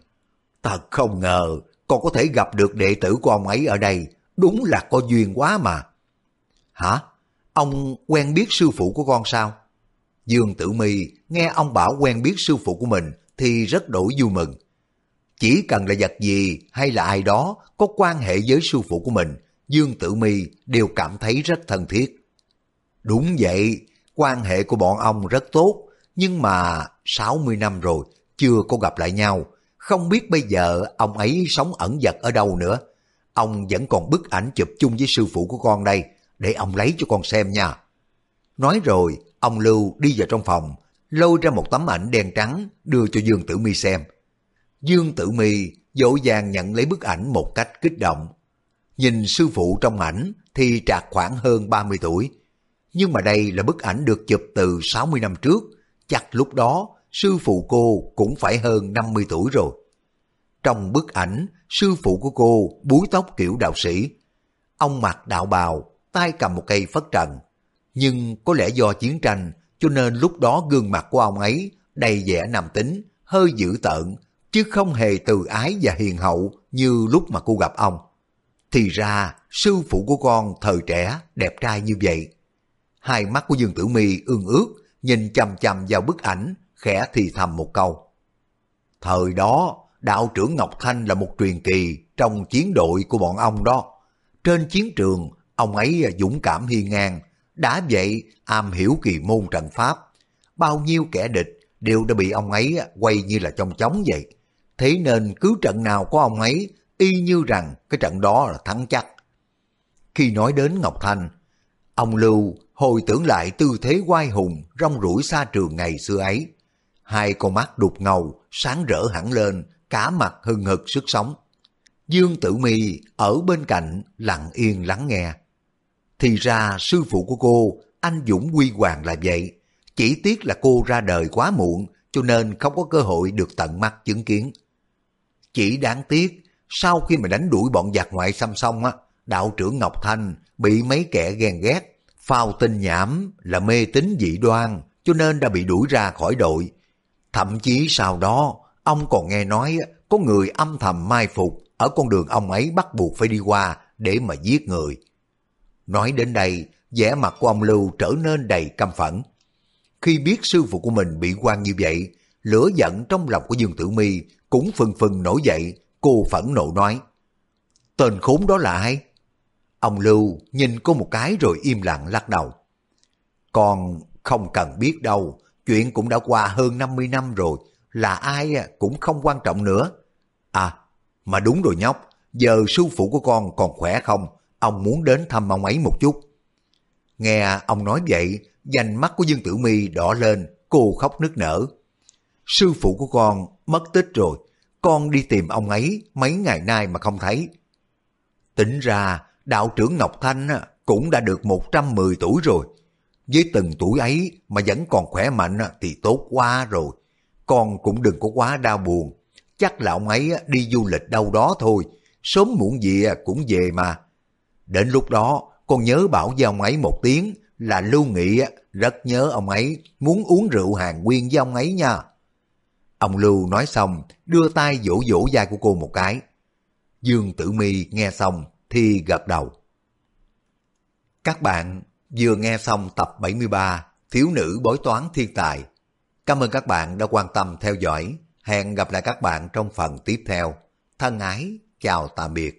Thật không ngờ, con có thể gặp được đệ tử của ông ấy ở đây, đúng là có duyên quá mà. Hả? Ông quen biết sư phụ của con sao? Dương Tử Mi nghe ông bảo quen biết sư phụ của mình thì rất đổi vui mừng. Chỉ cần là vật gì hay là ai đó có quan hệ với sư phụ của mình, Dương Tử Mi đều cảm thấy rất thân thiết. Đúng vậy, quan hệ của bọn ông rất tốt, nhưng mà 60 năm rồi chưa có gặp lại nhau, không biết bây giờ ông ấy sống ẩn giật ở đâu nữa. Ông vẫn còn bức ảnh chụp chung với sư phụ của con đây, để ông lấy cho con xem nha. Nói rồi, ông Lưu đi vào trong phòng, lôi ra một tấm ảnh đen trắng đưa cho Dương Tử Mi xem. Dương Tử Mi dỗ dàng nhận lấy bức ảnh một cách kích động. Nhìn sư phụ trong ảnh thì trạc khoảng hơn 30 tuổi. Nhưng mà đây là bức ảnh được chụp từ 60 năm trước, chắc lúc đó sư phụ cô cũng phải hơn 50 tuổi rồi. Trong bức ảnh, sư phụ của cô búi tóc kiểu đạo sĩ. Ông mặc đạo bào, tay cầm một cây phất trần. Nhưng có lẽ do chiến tranh, cho nên lúc đó gương mặt của ông ấy đầy vẻ nam tính, hơi dữ tợn, chứ không hề từ ái và hiền hậu như lúc mà cô gặp ông. Thì ra, sư phụ của con thời trẻ, đẹp trai như vậy. Hai mắt của Dương Tử Mi ương ước, nhìn chằm chằm vào bức ảnh, khẽ thì thầm một câu. Thời đó, đạo trưởng Ngọc Thanh là một truyền kỳ trong chiến đội của bọn ông đó. Trên chiến trường, ông ấy dũng cảm hiên ngang, đã vậy am hiểu kỳ môn trận pháp. Bao nhiêu kẻ địch đều đã bị ông ấy quay như là trong chóng vậy. Thế nên cứ trận nào có ông ấy, y như rằng cái trận đó là thắng chắc. Khi nói đến Ngọc Thanh, ông Lưu hồi tưởng lại tư thế quai hùng rong rủi xa trường ngày xưa ấy. Hai con mắt đục ngầu, sáng rỡ hẳn lên, cả mặt hừng hực sức sống. Dương Tử Mi ở bên cạnh lặng yên lắng nghe. Thì ra sư phụ của cô, anh Dũng Quy Hoàng là vậy. Chỉ tiếc là cô ra đời quá muộn, cho nên không có cơ hội được tận mắt chứng kiến. Chỉ đáng tiếc, sau khi mà đánh đuổi bọn giặc ngoại xăm xong á, đạo trưởng Ngọc Thanh bị mấy kẻ ghen ghét, phao tin nhảm là mê tín dị đoan, cho nên đã bị đuổi ra khỏi đội. Thậm chí sau đó, ông còn nghe nói có người âm thầm mai phục ở con đường ông ấy bắt buộc phải đi qua để mà giết người. Nói đến đây, vẻ mặt của ông Lưu trở nên đầy căm phẫn. Khi biết sư phụ của mình bị quan như vậy, lửa giận trong lòng của Dương Tử Mi cũng phừng phừng nổi dậy, cô phẫn nộ nói. Tên khốn đó là ai? Ông Lưu nhìn cô một cái rồi im lặng lắc đầu. Con không cần biết đâu, chuyện cũng đã qua hơn 50 năm rồi, là ai cũng không quan trọng nữa. À, mà đúng rồi nhóc, giờ sư phụ của con còn khỏe không? Ông muốn đến thăm ông ấy một chút. Nghe ông nói vậy, dành mắt của Dương Tử Mi đỏ lên, cô khóc nức nở. Sư phụ của con mất tích rồi, con đi tìm ông ấy mấy ngày nay mà không thấy. Tính ra, đạo trưởng Ngọc Thanh cũng đã được 110 tuổi rồi. Với từng tuổi ấy mà vẫn còn khỏe mạnh thì tốt quá rồi. Con cũng đừng có quá đau buồn. Chắc là ông ấy đi du lịch đâu đó thôi. Sớm muộn gì cũng về mà. Đến lúc đó, con nhớ bảo với ông ấy một tiếng là Lưu Nghị rất nhớ ông ấy muốn uống rượu hàng nguyên với ông ấy nha. Ông Lưu nói xong, đưa tay vỗ vỗ vai của cô một cái. Dương Tử Mi nghe xong thì gật đầu. Các bạn vừa nghe xong tập 73 Thiếu nữ bói toán thiên tài. Cảm ơn các bạn đã quan tâm theo dõi. Hẹn gặp lại các bạn trong phần tiếp theo. Thân ái, chào tạm biệt.